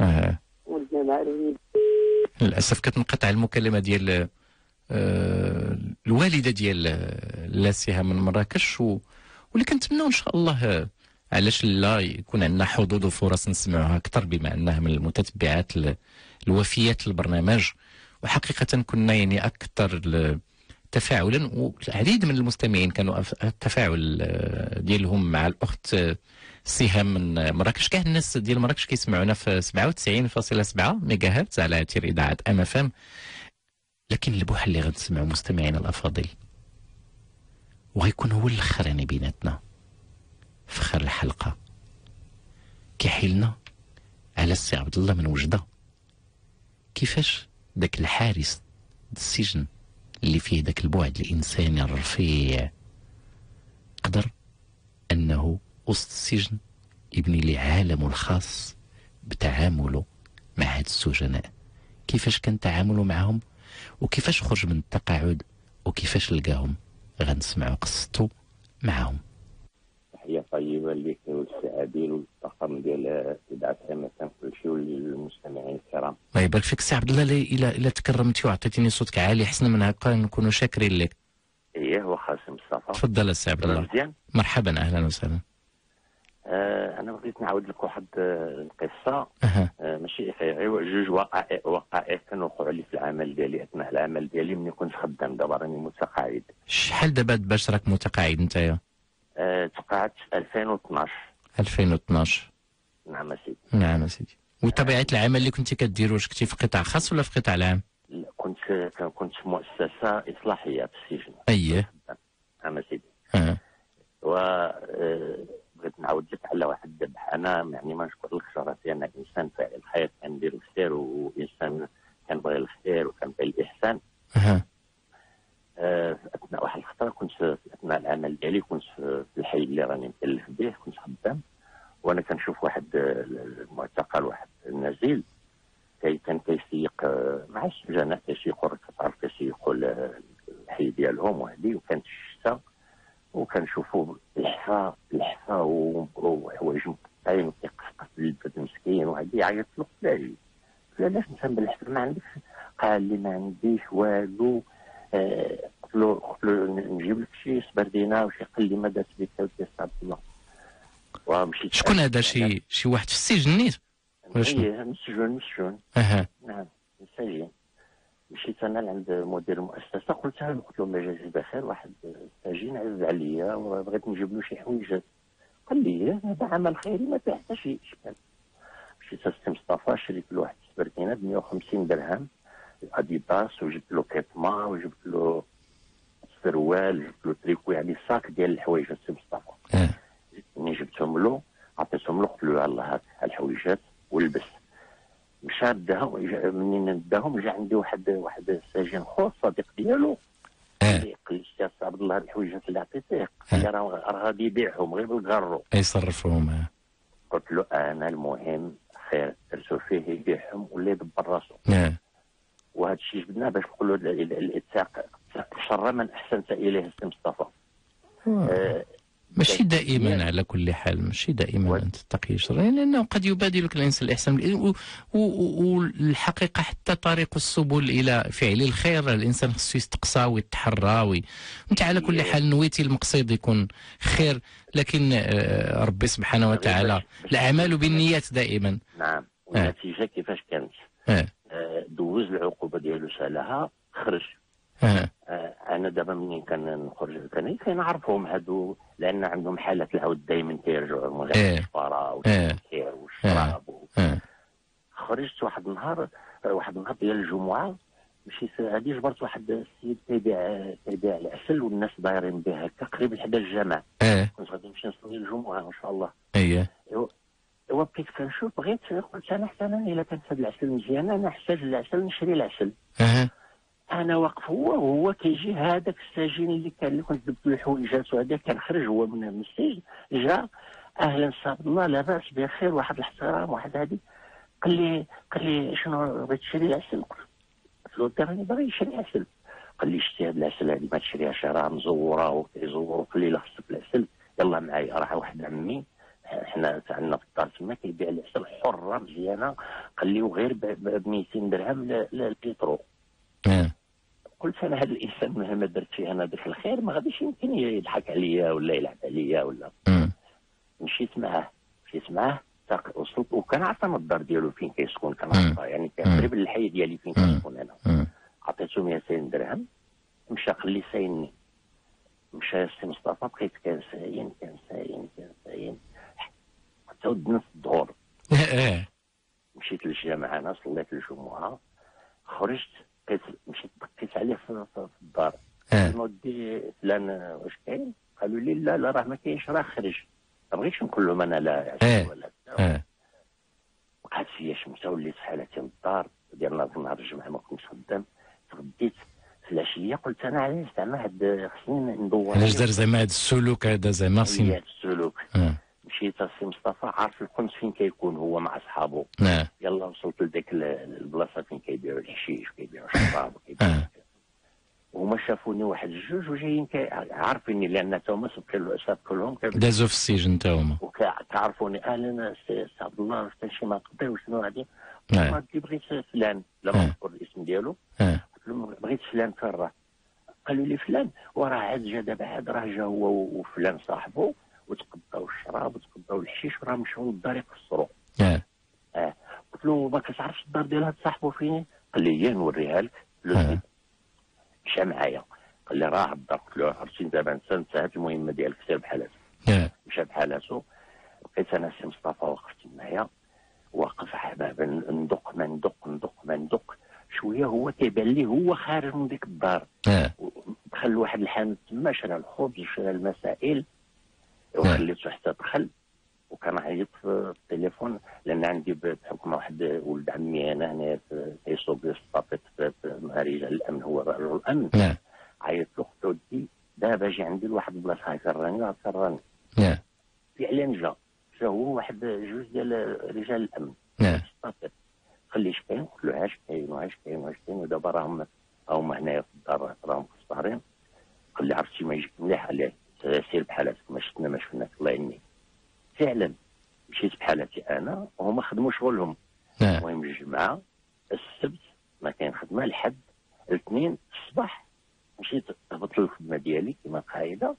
أها.
ولدنا مع
للاسف كتنقطع المكالمة ديال آه، الوالدة ديال آه، لاسيها من مراكش و... واللي كنتمناو إن شاء الله آه، علاش لا يكون عندنا حظوظ وفرص نسمعوها أكثر بما أنها من المتتبعات ال- الوفيات للبرنامج. وحقيقة كنا يعني أكثر تفاعلا والعديد من المستمعين كانوا التفاعل آه، ديالهم مع الأخت آه، سهام من مراكش. كاع الناس ديال مراكش كيسمعونا في 97.7 ميجا هرتز على اثير إذاعة MFM. لكن البوحه اللي غنسمعوا مستمعينا الأفاضل وغيكون هو الاخراني بيناتنا. فخر الحلقة. كيحيلنا على السي عبد الله من وجدة. كيفاش داك الحارس السجن اللي فيه داك البعد الإنساني الرفيع قدر أنه وسط السجن يبني لي عالمه الخاص بتعامله مع هاد السجناء. كيفاش كان تعامله معهم؟ وكيفاش خرج من التقاعد؟ وكيفاش لقاهم؟ غنسمعوا قصته معهم.
تحية طيبة لك والسعادين والطاقم ديال إذاعة ام كل شيء وللمستمعين الكرام.
الله يبارك فيك سي عبد الله لا- الا الا تكرمتي وعطيتيني صوتك عالي حسن من هكا نكونوا شاكرين لك.
إيه هو خاسم مصطفى.
تفضل السي عبد الله.
مزيان؟
مرحبا أهلا وسهلا.
آه أنا بغيت نعاود لك واحد آه، القصة.
أها.
آه ماشي جوج وقائع وقائع كانوا وقعوا لي في العمل ديالي أثناء العمل ديالي ملي كنت خدام دابا راني متقاعد.
شحال دابا باش راك متقاعد نتايا؟
آه تقاعدت في 2012
2012
نعم سيدي.
نعم سيدي. وطبيعة العمل اللي كنتي كدير واش كنتي في قطاع خاص ولا في قطاع العام
لا، كنت كنت في مؤسسة إصلاحية في السجن.
اييه
نعم سيدي.
أه.
و آه، بغيت نعاود لك على واحد الذبح. أنا يعني ما نشكرلكش راسي أنا إنسان فاعل خير كندير الخير وإنسان كنبغي الخير وكنبغي الإحسان. في اثناء واحد الخطره كنت في اثناء العمل ديالي كنت في الحي اللي راني مكلف به كنت خدام وأنا كنشوف واحد آه، المعتقل واحد النزيل كي كان كيسيق آه، مع السجناء كيسيقوا راك تعرف كيسيقوا ال- الحي ديالهم وهذه وكانت الشتاء وكنشوفوا الحفا الحفا وحوايج مقطعين وكيقصقص البنت مسكين وهذه عيطت له قلت له علاش؟ انت ما عندكش قال لي ما عنديش والو آه، قلت له نجيب لك شي سبردينه وشي قال لي ما دارت بك ودي عبد الله ومشيت
شكون هذا شي شي واحد في السجن نيت ولا شنو؟
إيه مسجون مسجون.
أها.
نعم مساجين مشيت أنا لعند مدير المؤسسة قلت له قلت له ما جاش بخير واحد سجين عز عليا وبغيت نجيب له شي حويجات. قال لي هذا عمل خيري ما فيه حتى شي إشكال. مشيت لسي مصطفى شريت له واحد السبرتينه ب 150 درهم. اديداس وجبت له كيتما وجبت له سروال جبت له تريكو يعني sac ديال الحوايج السي مصطفى.
آه.
ملي جبتهم له عطيتهم له قلت له يلاه هاك الحويجات ولبس مشى داهم منين داهم جا عندي واحد واحد السجين خو صديق ديالو.
آه.
قال لي سي عبد الله هاد الحويجات اللي عطيتيه قال لي راه راه غادي يبيعهم غير بالكارو
يصرفهم آه.
قلت له أنا المهم خير درتو فيه يبيعهم ولا يدبر راسو
آه.
وهذا الشيء جبناه باش نقولوا ال- ال- اتق شر من احسنت إليه السي مصطفى. آه،
ماشي دائما على كل حال ماشي دائما ان تتقي شر لأنه قد يبادلك الإنسان الإحسان والحقيقة حتى طريق السبل إلى فعل الخير. الإنسان خصو يستقصى ويتحرى وي... أنت على كل حال نويتي المقصد يكون خير لكن آه، ربي سبحانه وتعالى الأعمال بالنيات دائما.
نعم. والنتيجة كيفاش كانت؟
آه
آه، دوز العقوبة ديالو سالها خرج. آه، أنا دابا منين كان نخرج كان كنعرفهم هادو لأن عندهم حالات العود دائما كيرجعوا من
إيه.
غير الشفاره
إيه.
والتنكير والشراب و-
آه
خرجت واحد النهار آه، واحد النهار ديال الجمعة مشيت غادي جبرت واحد السيد كيبيع كيبيع العسل والناس دايرين به هكا قريب حدا الجامع. كنت غادي نمشي نصلي الجمعة إن شاء الله.
إيه.
ايوا بقيت كنشوف بغيت قلت أنا حتى أنا إلا كانت هذا العسل مزيان أنا نحتاج العسل نشري العسل.
آه
أنا واقف هو وهو كيجي هذاك السجين اللي كان اللي كنت له الحويجات وهذا كان خرج هو من السجن جا أهلا صاحب الله لاباس بخير واحد الاحترام واحد هادي. قال لي قال لي شنو بغيت تشري العسل؟ قلت له راني باغي نشري عسل قال لي شتي هاد العسل هادي ما تشريهاش راه مزورة وكيزوروا قال لي لا خصك العسل. يلا معايا راه واحد عمي حنا عندنا في الدار تما كيبيع العسل حرة مزيانة قال لي وغير ب 200 درهم للبيترو
آه
قلت أنا هذا الإنسان مهما درت فيه أنا درت الخير ما غاديش يمكن يضحك عليا ولا يلعب عليا ولا
أمم.
مشيت معاه مشيت معاه وصلت وكان عارف أنا الدار ديالو فين كيسكن كان
مم.
عارفها يعني كان. قريب للحي ديالي فين. كنسكن
أنا.
عطيته 200 درهم مشى قال لي سايني مشى السي مصطفى بقيت كان ساين كان ساين كان ساين حتى ود نص الظهر.
آه آه
مشيت للجامع أنا صليت الجمعة خرجت بقيت مشيت دقيت عليه في, الدار.
آه
ودي فلان واش كاين؟ قالوا لي لا لا راه ما كاينش راه خرج. ما بغيتش نقول لهم أنا لا
إيه.
ولا وقعت فيا شمسه وليت حالتي للدار ديالنا في نهار الجمعة ما كنتش خدام. تغديت في العشية قلت أنا علاش زعما هاد خصني ندور
علاش دار زعما هذا السلوك هذا زعما؟ سين
هاد السلوك.
آه
مشيت السي مصطفى عارف الكنز فين كيكون هو مع أصحابه؟
آه
يلا وصلت لديك ال- البلاصة فين كيبيعوا الحشيش كيبيعوا الشراب
آه.
وهما شافوني واحد الجوج وجايين عارفيني لأن توما سبقوا لهم كانوا
دازوا في السجن تا هما.
وكيعرفوني أهلا سي سي عبد الله واش شي ما قدر وشنو غادي؟
آه.
قلت لي بغيت فلان
آه.
لما نذكر الاسم ديالو.
آه.
قلت لهم بغيت فلان فين راه قالوا لي فلان؟ وراه عاد جا دابا عاد راه جا هو وفلان صاحبه وتقضاو الشراب وتقضاو الحشيش وراه مشاو للدار يقصروا
آه.
قلت له ما كتعرفش الدار ديال هاد صاحبه فين قال لي هي نوريها لك قلت
آه.
مشى معايا. قال لي راه الدار. قلت له عرفتي دابا انت انتهت المهمة ديالك سير بحال هكا
آه.
مشى بحال هكا بقيت أنا سي مصطفى وقفت معايا. واقف حباب ندق ما ندق ندق ما ندق. شوية هو كيبان لي هو خارج من ديك الدار.
آه.
دخل لواحد الحانوت تما شرى الخبز وشرى المسائل. وخليته حتى دخل وكان عيط في التليفون لأن عندي بحكم واحد ولد عمي أنا هنا في estafette في في رجال الأمن هو رجل الأمن.
آه
عيط له قلت له دابا جي عندي لواحد البلاصة هيكراني هيكراني
آه
فعلا جا. جا هو؟ واحد جوج ديال رجال الأمن.
آه
estafette قال لي اش كاين قلت له اش كاين واش كاين واش كاين ودابا راهم راهم هنايا في الدار راهم قصارين قال لي عرفتي ما يجيك مليح قال لي سير بحالاتك ما شفنا ما شفناك. الله يعيني فعلا مشيت بحالتي أنا وهما خدموا شغلهم.
آه
المهم الجمعة السبت ما كاين خدمة الحد الاثنين الصباح مشيت هبطت للخدمة ديالي كما قاعدة.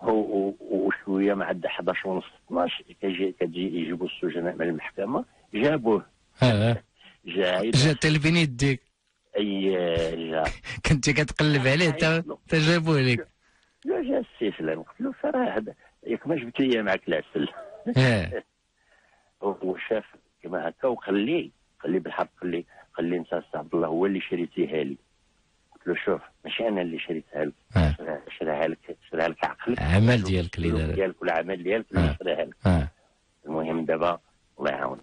وشوية مع 11 ونص 12 كيجي كتجي يجيبوا السجناء من المحكمة. جابوه.
آه.
جا
جا تلفين يديك.
أي جا.
كنتي كتقلب عليه تا جابوه لك
لا جا السي فلان قلت له فراه هذا ياك ما جبت لي معك العسل.
آه
هو شاف كما هكا وخليه خليه بالحق خليه قال لي انت عبد الله هو اللي شريتيها لي. قلت له شوف ماشي أنا اللي شريتها لك.
آه.
شراها لك شراها لك عقلك.
عمل ديالك اللي دار
ديالك ولا عمل ديالك
آه.
اللي شراها لك.
آه.
المهم دابا الله يعاون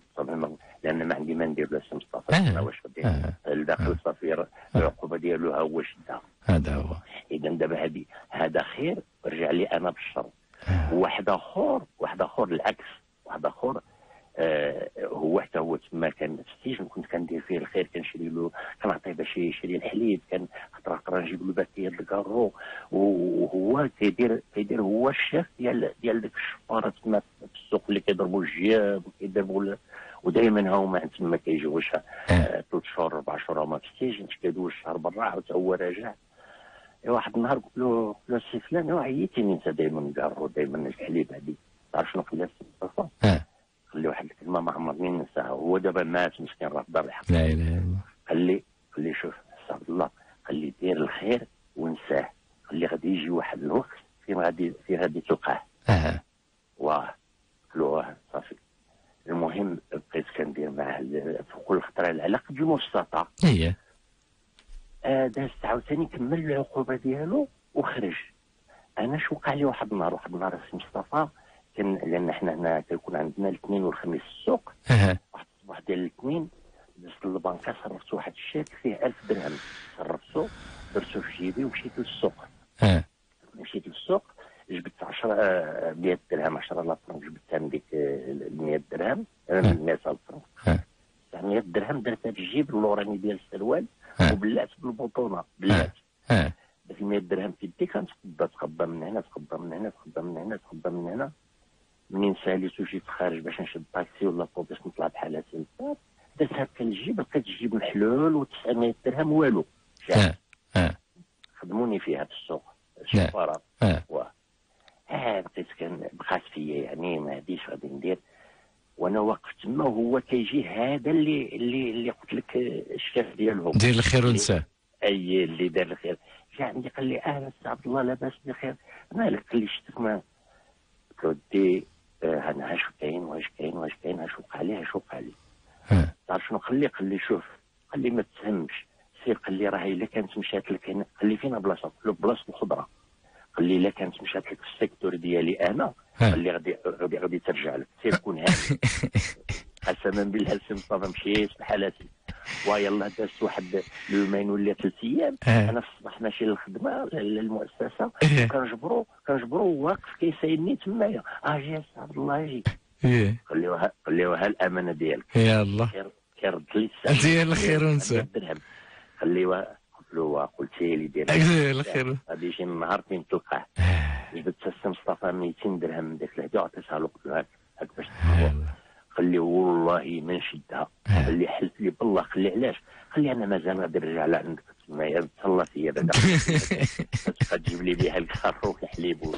لأن ما عندي ما ندير سي مصطفى
آه.
واش غادي
آه.
الداخل صافي العقوبة ديالو ها هو شدها
هذا هو.
إذا دابا هذه هذا خير رجع لي أنا بالشر.
آه.
واحد اخر واحد آخر العكس. واحد آخر آه هو حتى هو تما كان في السجن كنت كندير فيه الخير كنشري له كنعطيه باش يشري الحليب كان خطره خطره نجيب له باكية الكارو. وهو كيدير كيدير هو الشيف ديال ديال ديك الشفارة تما في السوق اللي كيضربوا الجياب وكيضربوا ودائما هما تما كيجيوش آه، ثلاث شهور أربع شهور هما في السجن كيدوز شهر برا عاود هو راجع. إيه واحد النهار قلت له قلت له سي فلان "وا عييتيني أنت دائما كارو دائما الحليب هذه تعرف شنو؟
آه.
قال لي واحد الكلمة ما عمرني ننساها هو دابا مات مسكين راه في دار الحق.
لا إله إلا الله.
قال لي قال لي شوف عبد الله قال لي دير الخير ونساه. قال لي غادي يجي واحد الوقت فين غادي فين غادي تلقاه؟
آه
واه. قلت له صافي. المهم بقيت كندير معاه في كل خطره على قد المستطاع
هي
آه داز عاوتاني كمل العقوبة ديالو وخرج. أنا شو وقع لي واحد النهار واحد النهار السي مصطفى كان لأن حنا هنا كيكون عندنا الاثنين والخميس السوق. واحد الصباح ديال الاثنين دزت للبنكه صرفت واحد الشيك فيه 1000 درهم. صرفته درته في جيبي ومشيت للسوق.
آه
مشيت للسوق. جبت 10 آه، 100 درهم 10 لافرنك جبتها من ديك آه، ال 100 درهم آه، من 100 لافرنك
آه.
100 درهم درتها في الجيب اللوراني ديال السروال
آه.
وبلعت بالبطونه بلعت ديك 100 درهم في يدي كنتقبى تقبى من هنا تقبى من هنا تقبى من هنا تقبى من هنا. منين ساليت وجيت خارج باش نشد طاكسي ولا طوبيس نطلع بحال هكا درت هكا الجيب لقيت الجيب محلول و900 درهم والو. خدموني فيها في السوق. الشفاره آه بقيت كان بقات فيا يعني ما هاديش غادي ندير. وأنا واقف تما وهو كيجي هذا اللي اللي اللي قلت لك آه، الشاف ديالهم.
دير الخير ونساه.
أي اللي دار الخير. جا عندي قال لي أهلا سي عبد الله لاباس بخير. مالك قال لي شتك ما؟ قلت له ودي آه، أنا اش كاين واش كاين واش كاين اش وقع لي اش وقع لي. تعرف شنو؟ قال لي قال لي شوف قال لي ما تفهمش. سير قال لي راه إلا كانت مشات لك هنا. قال لي فين بلاصة. قلت له بلاصة الخضرة. قال لي إلا كانت مشات لك ال secteur ديالي أنا قال لي غادي غادي غادي ترجع لك. سير كون هاني قسما بالله السي مصطفى مشيت بحال هاتي ويلا دازت واحد يومين ولا ثلاث أيام.
آه.
أنا في الصباح ماشي للخدمه للمؤسسة.
إيه.
كنجبرو كنجبرو واقف كيسايدني تمايا آه جي أستاذ عبد الله جي.
إيه.
قال لي قال لي وها الأمانة ديالك.
يا الله.
كيرد لي الساعة.
دير الخير ونسى.
100 درهم. قال لي وها قلت له وها قلت لي دير
ديال الخير
غادي يجي النهار فين تلقاه
آه.
جبت السي مصطفى 200 درهم من ديك الهديه وعطيتها له قلت له هاك باش
الله.
قال لي والله ما نشدها
آه.
قال لي حلف لي بالله قال لي علاش؟ قال لي أنا مازال غادي نرجع لعندك تما تهلا فيا بعدا تجيب لي بها الكارو الحليب. و-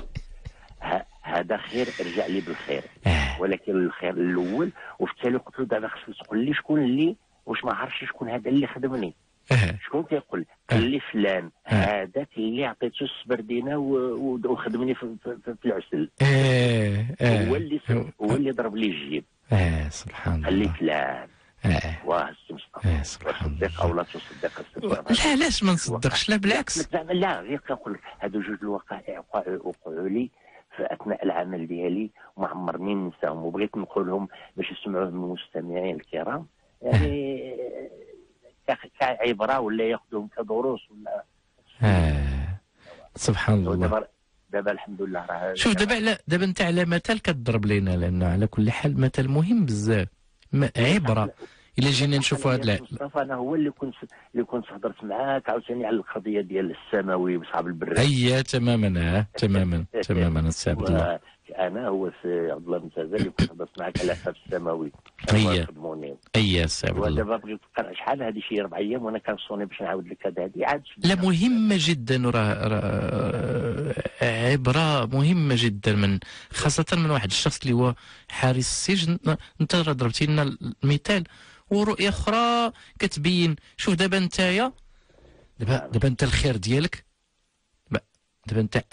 ه- هذا خير رجع لي بالخير.
آه.
ولكن الخير الأول وفي التالي قلت له دابا خصك تقول لي شكون اللي واش ما عرفتش شكون هذا اللي خدمني.
آه.
شكون كيقول قال لي فلان هذاك اللي عطيته السبردينه وخدمني في, في, في, في العسل
آه. آه.
هو اللي هو اللي ضرب لي الجيب
آه. سبحان الله.
واه السي
آه،
مصطفى
سبحان
تصدق
الله.
أو لا تصدق مصطفى.
لا علاش ما نصدقش لا بالعكس
لا غير كنقول لك هادو جوج الوقائع وقعوا لي في أثناء العمل ديالي وما عمرني ننساهم وبغيت نقولهم باش يسمعوهم المستمعين الكرام يعني ك- كعبره ولا ياخذوهم كدروس ولا
آه. سبحان الله.
دابا دابا الحمد لله راه
شوف دابا على دابا انت على مثال كتضرب لينا لأنه على كل حال مثال مهم بزاف. عبرة. إلا جينا نشوفوا هاد
مصطفى أنا هو اللي كنت اللي كنت هضرت معاك عاوتاني على القضية ديال السماوي وصحاب البر
اي تماما. تماما تماما السي عبد الله.
أنا هو السي عبد الله اللي كنت هضرت معاك على حساب السماوي. خدموني
اي السي عبد الله.
ودابا بغيت نقرا شحال هذه شي أربع أيام وأنا كنصوني باش نعاود لك هذا. هذه عاد
لا مهمة جدا راه عبرة مهمة جدا من خاصة من واحد الشخص اللي هو حارس السجن. أنت راه ضربتي لنا المثال. ورؤية أخرى كتبين. شوف دابا نتايا دابا دابا أنت الخير ديالك.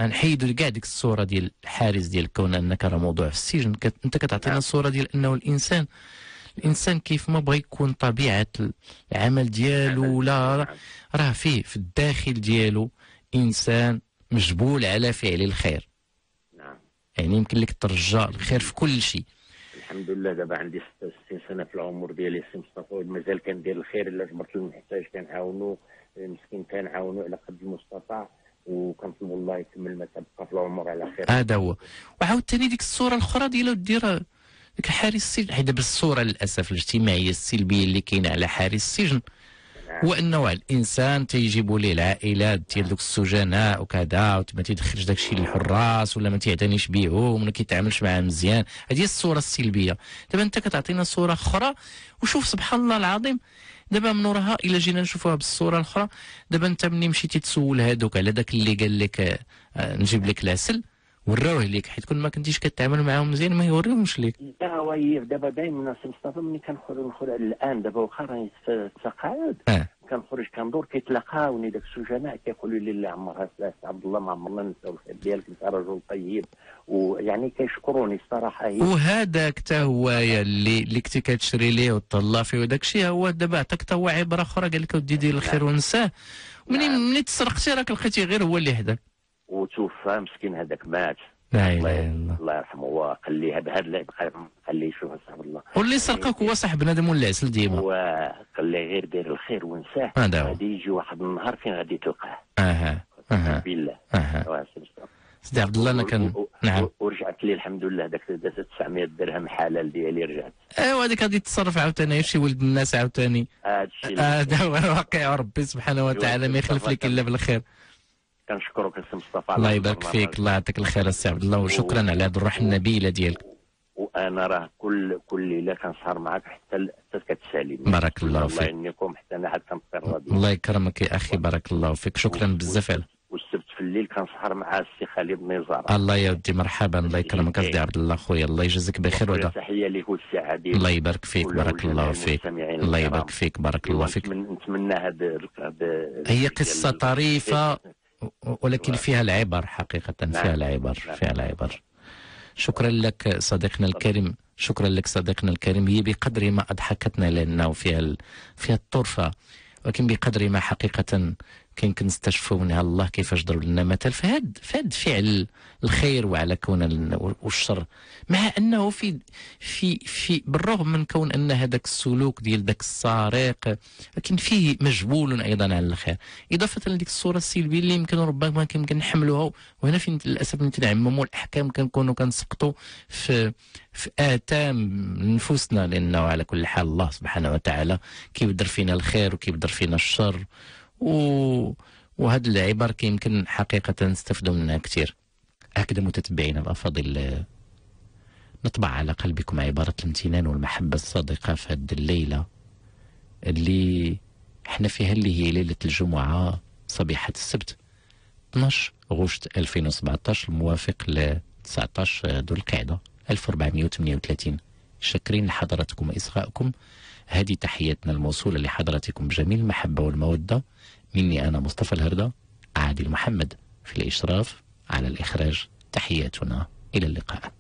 نحيدوا كاع ديك الصورة ديال الحارس ديال كون انك راه موضوع في السجن. كت- انت كتعطينا الصورة ديال أنه الانسان الإنسان كيف ما بغى يكون طبيعة العمل ديالو ولا
نعم.
راه فيه في الداخل ديالو إنسان مجبول على فعل الخير.
نعم.
يعني يمكن لك ترجى الخير في كل شيء.
الحمد لله دابا عندي 66 سنة في العمر ديالي سي مصطفى مازال كندير الخير إلا جبرت المحتاج كنعاونو المسكين كنعاونو على قد المستطاع. وكنطلبوا الله يكمل ما تبقى في العمر على خير.
هذا هو. وعاوتاني ديك الصورة الأخرى ديال دير ديك حارس السجن. حيت دابا الصورة للأسف الاجتماعية السلبية اللي كاينة على حارس السجن. هو انه الإنسان تيجيبوا ليه العائلات ديال دوك السجناء وكذا وما تيدخلش داك الشيء للحراس ولا ما تيعتنيش بيهم وما كيتعاملش معاهم مزيان. هذه هي الصورة السلبية. دابا أنت كتعطينا صورة أخرى. وشوف سبحان الله العظيم دابا من وراها إلا جينا نشوفوها بالصورة الأخرى. دابا أنت ملي مشيتي تسول هادوك على داك اللي قال لك آه، نجيب لك العسل وراوه ليك حيت كل ما كنتيش كتعامل معاهم مزيان ما يوريهمش ليك.
لا هو دابا دائما سي مصطفى ملي كنخرج نخرج الآن دابا واخا راني في التقاعد.
آه.
كنخرج كندور كيتلاقاوني داك السجناء كيقولوا لي الله عمرها سلاس عبد الله ما عمرنا ننساو الخير ديالك انت رجل طيب. ويعني كيشكروني الصراحة. هي
وهذاك حتى هو اللي اللي كنتي كتشري ليه وتطلع فيه وداك الشيء. هو دابا عطاك حتى هو عبره أخرى قال لك ودي دير الخير ونساه. مني
نعم.
مني تسرقتي؟ راك لقيتي غير هو اللي حداك
وتوفى مسكين هذاك مات
لا
الله
اله إلا الله.
الله يرحمه وقال لي هذا هذا اللعب خليه يشوف صاحب الله.
واللي سرقك هو صاحب بنادم ولا عسل ديما.
وقال لي غير دير الخير ونساه
هذا هو
غادي يجي واحد النهار فين غادي تلقاه؟
أها أها
بالله أها.
سيدي عبد الله أنا كان نعم.
ورجعت لي الحمد لله داك 900 درهم حلال ديالي رجعت.
أيوا هذيك غادي تصرف عاوتاني شي ولد الناس عاوتاني.
هذا الشيء
هذا هو الواقع ربي سبحانه وتعالى ما يخلف لك إلا بالخير.
كنشكرك سي مصطفى
الله يبارك. فيك. الله يعطيك الخير السي عبد الله وشكرا على هذه الروح النبيله ديالك.
وأنا راه كل كل ليله كنسهر معاك حتى حتى كتسالي
بارك الله
الله
فيك.
يهنيكم حتى أنا كنفطر راضي
الله يكرمك يا أخي بارك الله فيك. شكرا بزاف على
والسبت في الليل كنسهر مع السي خالد نزار.
الله يا ودي مرحبا الله يكرمك اسدي عبد الله خويا. الله يجزيك بخير ودا
تحية ليه والسعادة.
الله يبارك فيك بارك الله فيك. الله يبارك فيك بارك الله فيك.
نتمنى هذا
هي قصة
ديال-
طريفة. ولكن فيها العبر حقيقة فيها. العبر. فيها العبر شكرا لك صديقنا الكريم شكرا لك صديقنا الكريم هي بقدر ما أضحكتنا لأنه فيها. فيها الطرفة ولكن بقدر ما حقيقة كاين كنستشفوا منها الله كيفاش ضرب لنا مثل. فهاد فهاد فعل الخير وعلى كون ال- والشر. مع أنه في في في بالرغم من كون أن هذاك السلوك ديال ذاك السارق لكن فيه مجبول أيضا على الخير. إضافة لديك الصورة السلبية اللي يمكن ربما يمكن نحملوها وهنا فين للأسف نتعمموا الأحكام كنكونوا كنسقطوا في في آثام نفوسنا لأنه على كل حال الله سبحانه وتعالى كيبدر فينا الخير وكيبدر فينا الشر. و وهذه العبر كيمكن حقيقة نستفدوا منها كثير هكذا متتبعينا الأفاضل. آه، نطبع على قلبكم عبارة الامتنان والمحبة الصادقة في هذه الليلة اللي إحنا فيها اللي هي ليلة الجمعة صبيحة السبت 12 غشت 2017 الموافق ل 19 ذو القعدة 1438 شاكرين لحضراتكم وإصغائكم. هذه تحياتنا الموصولة لحضراتكم بجميل المحبة والمودة. مني أنا مصطفى الهردة عادل محمد في الإشراف على الإخراج تحياتنا إلى اللقاء.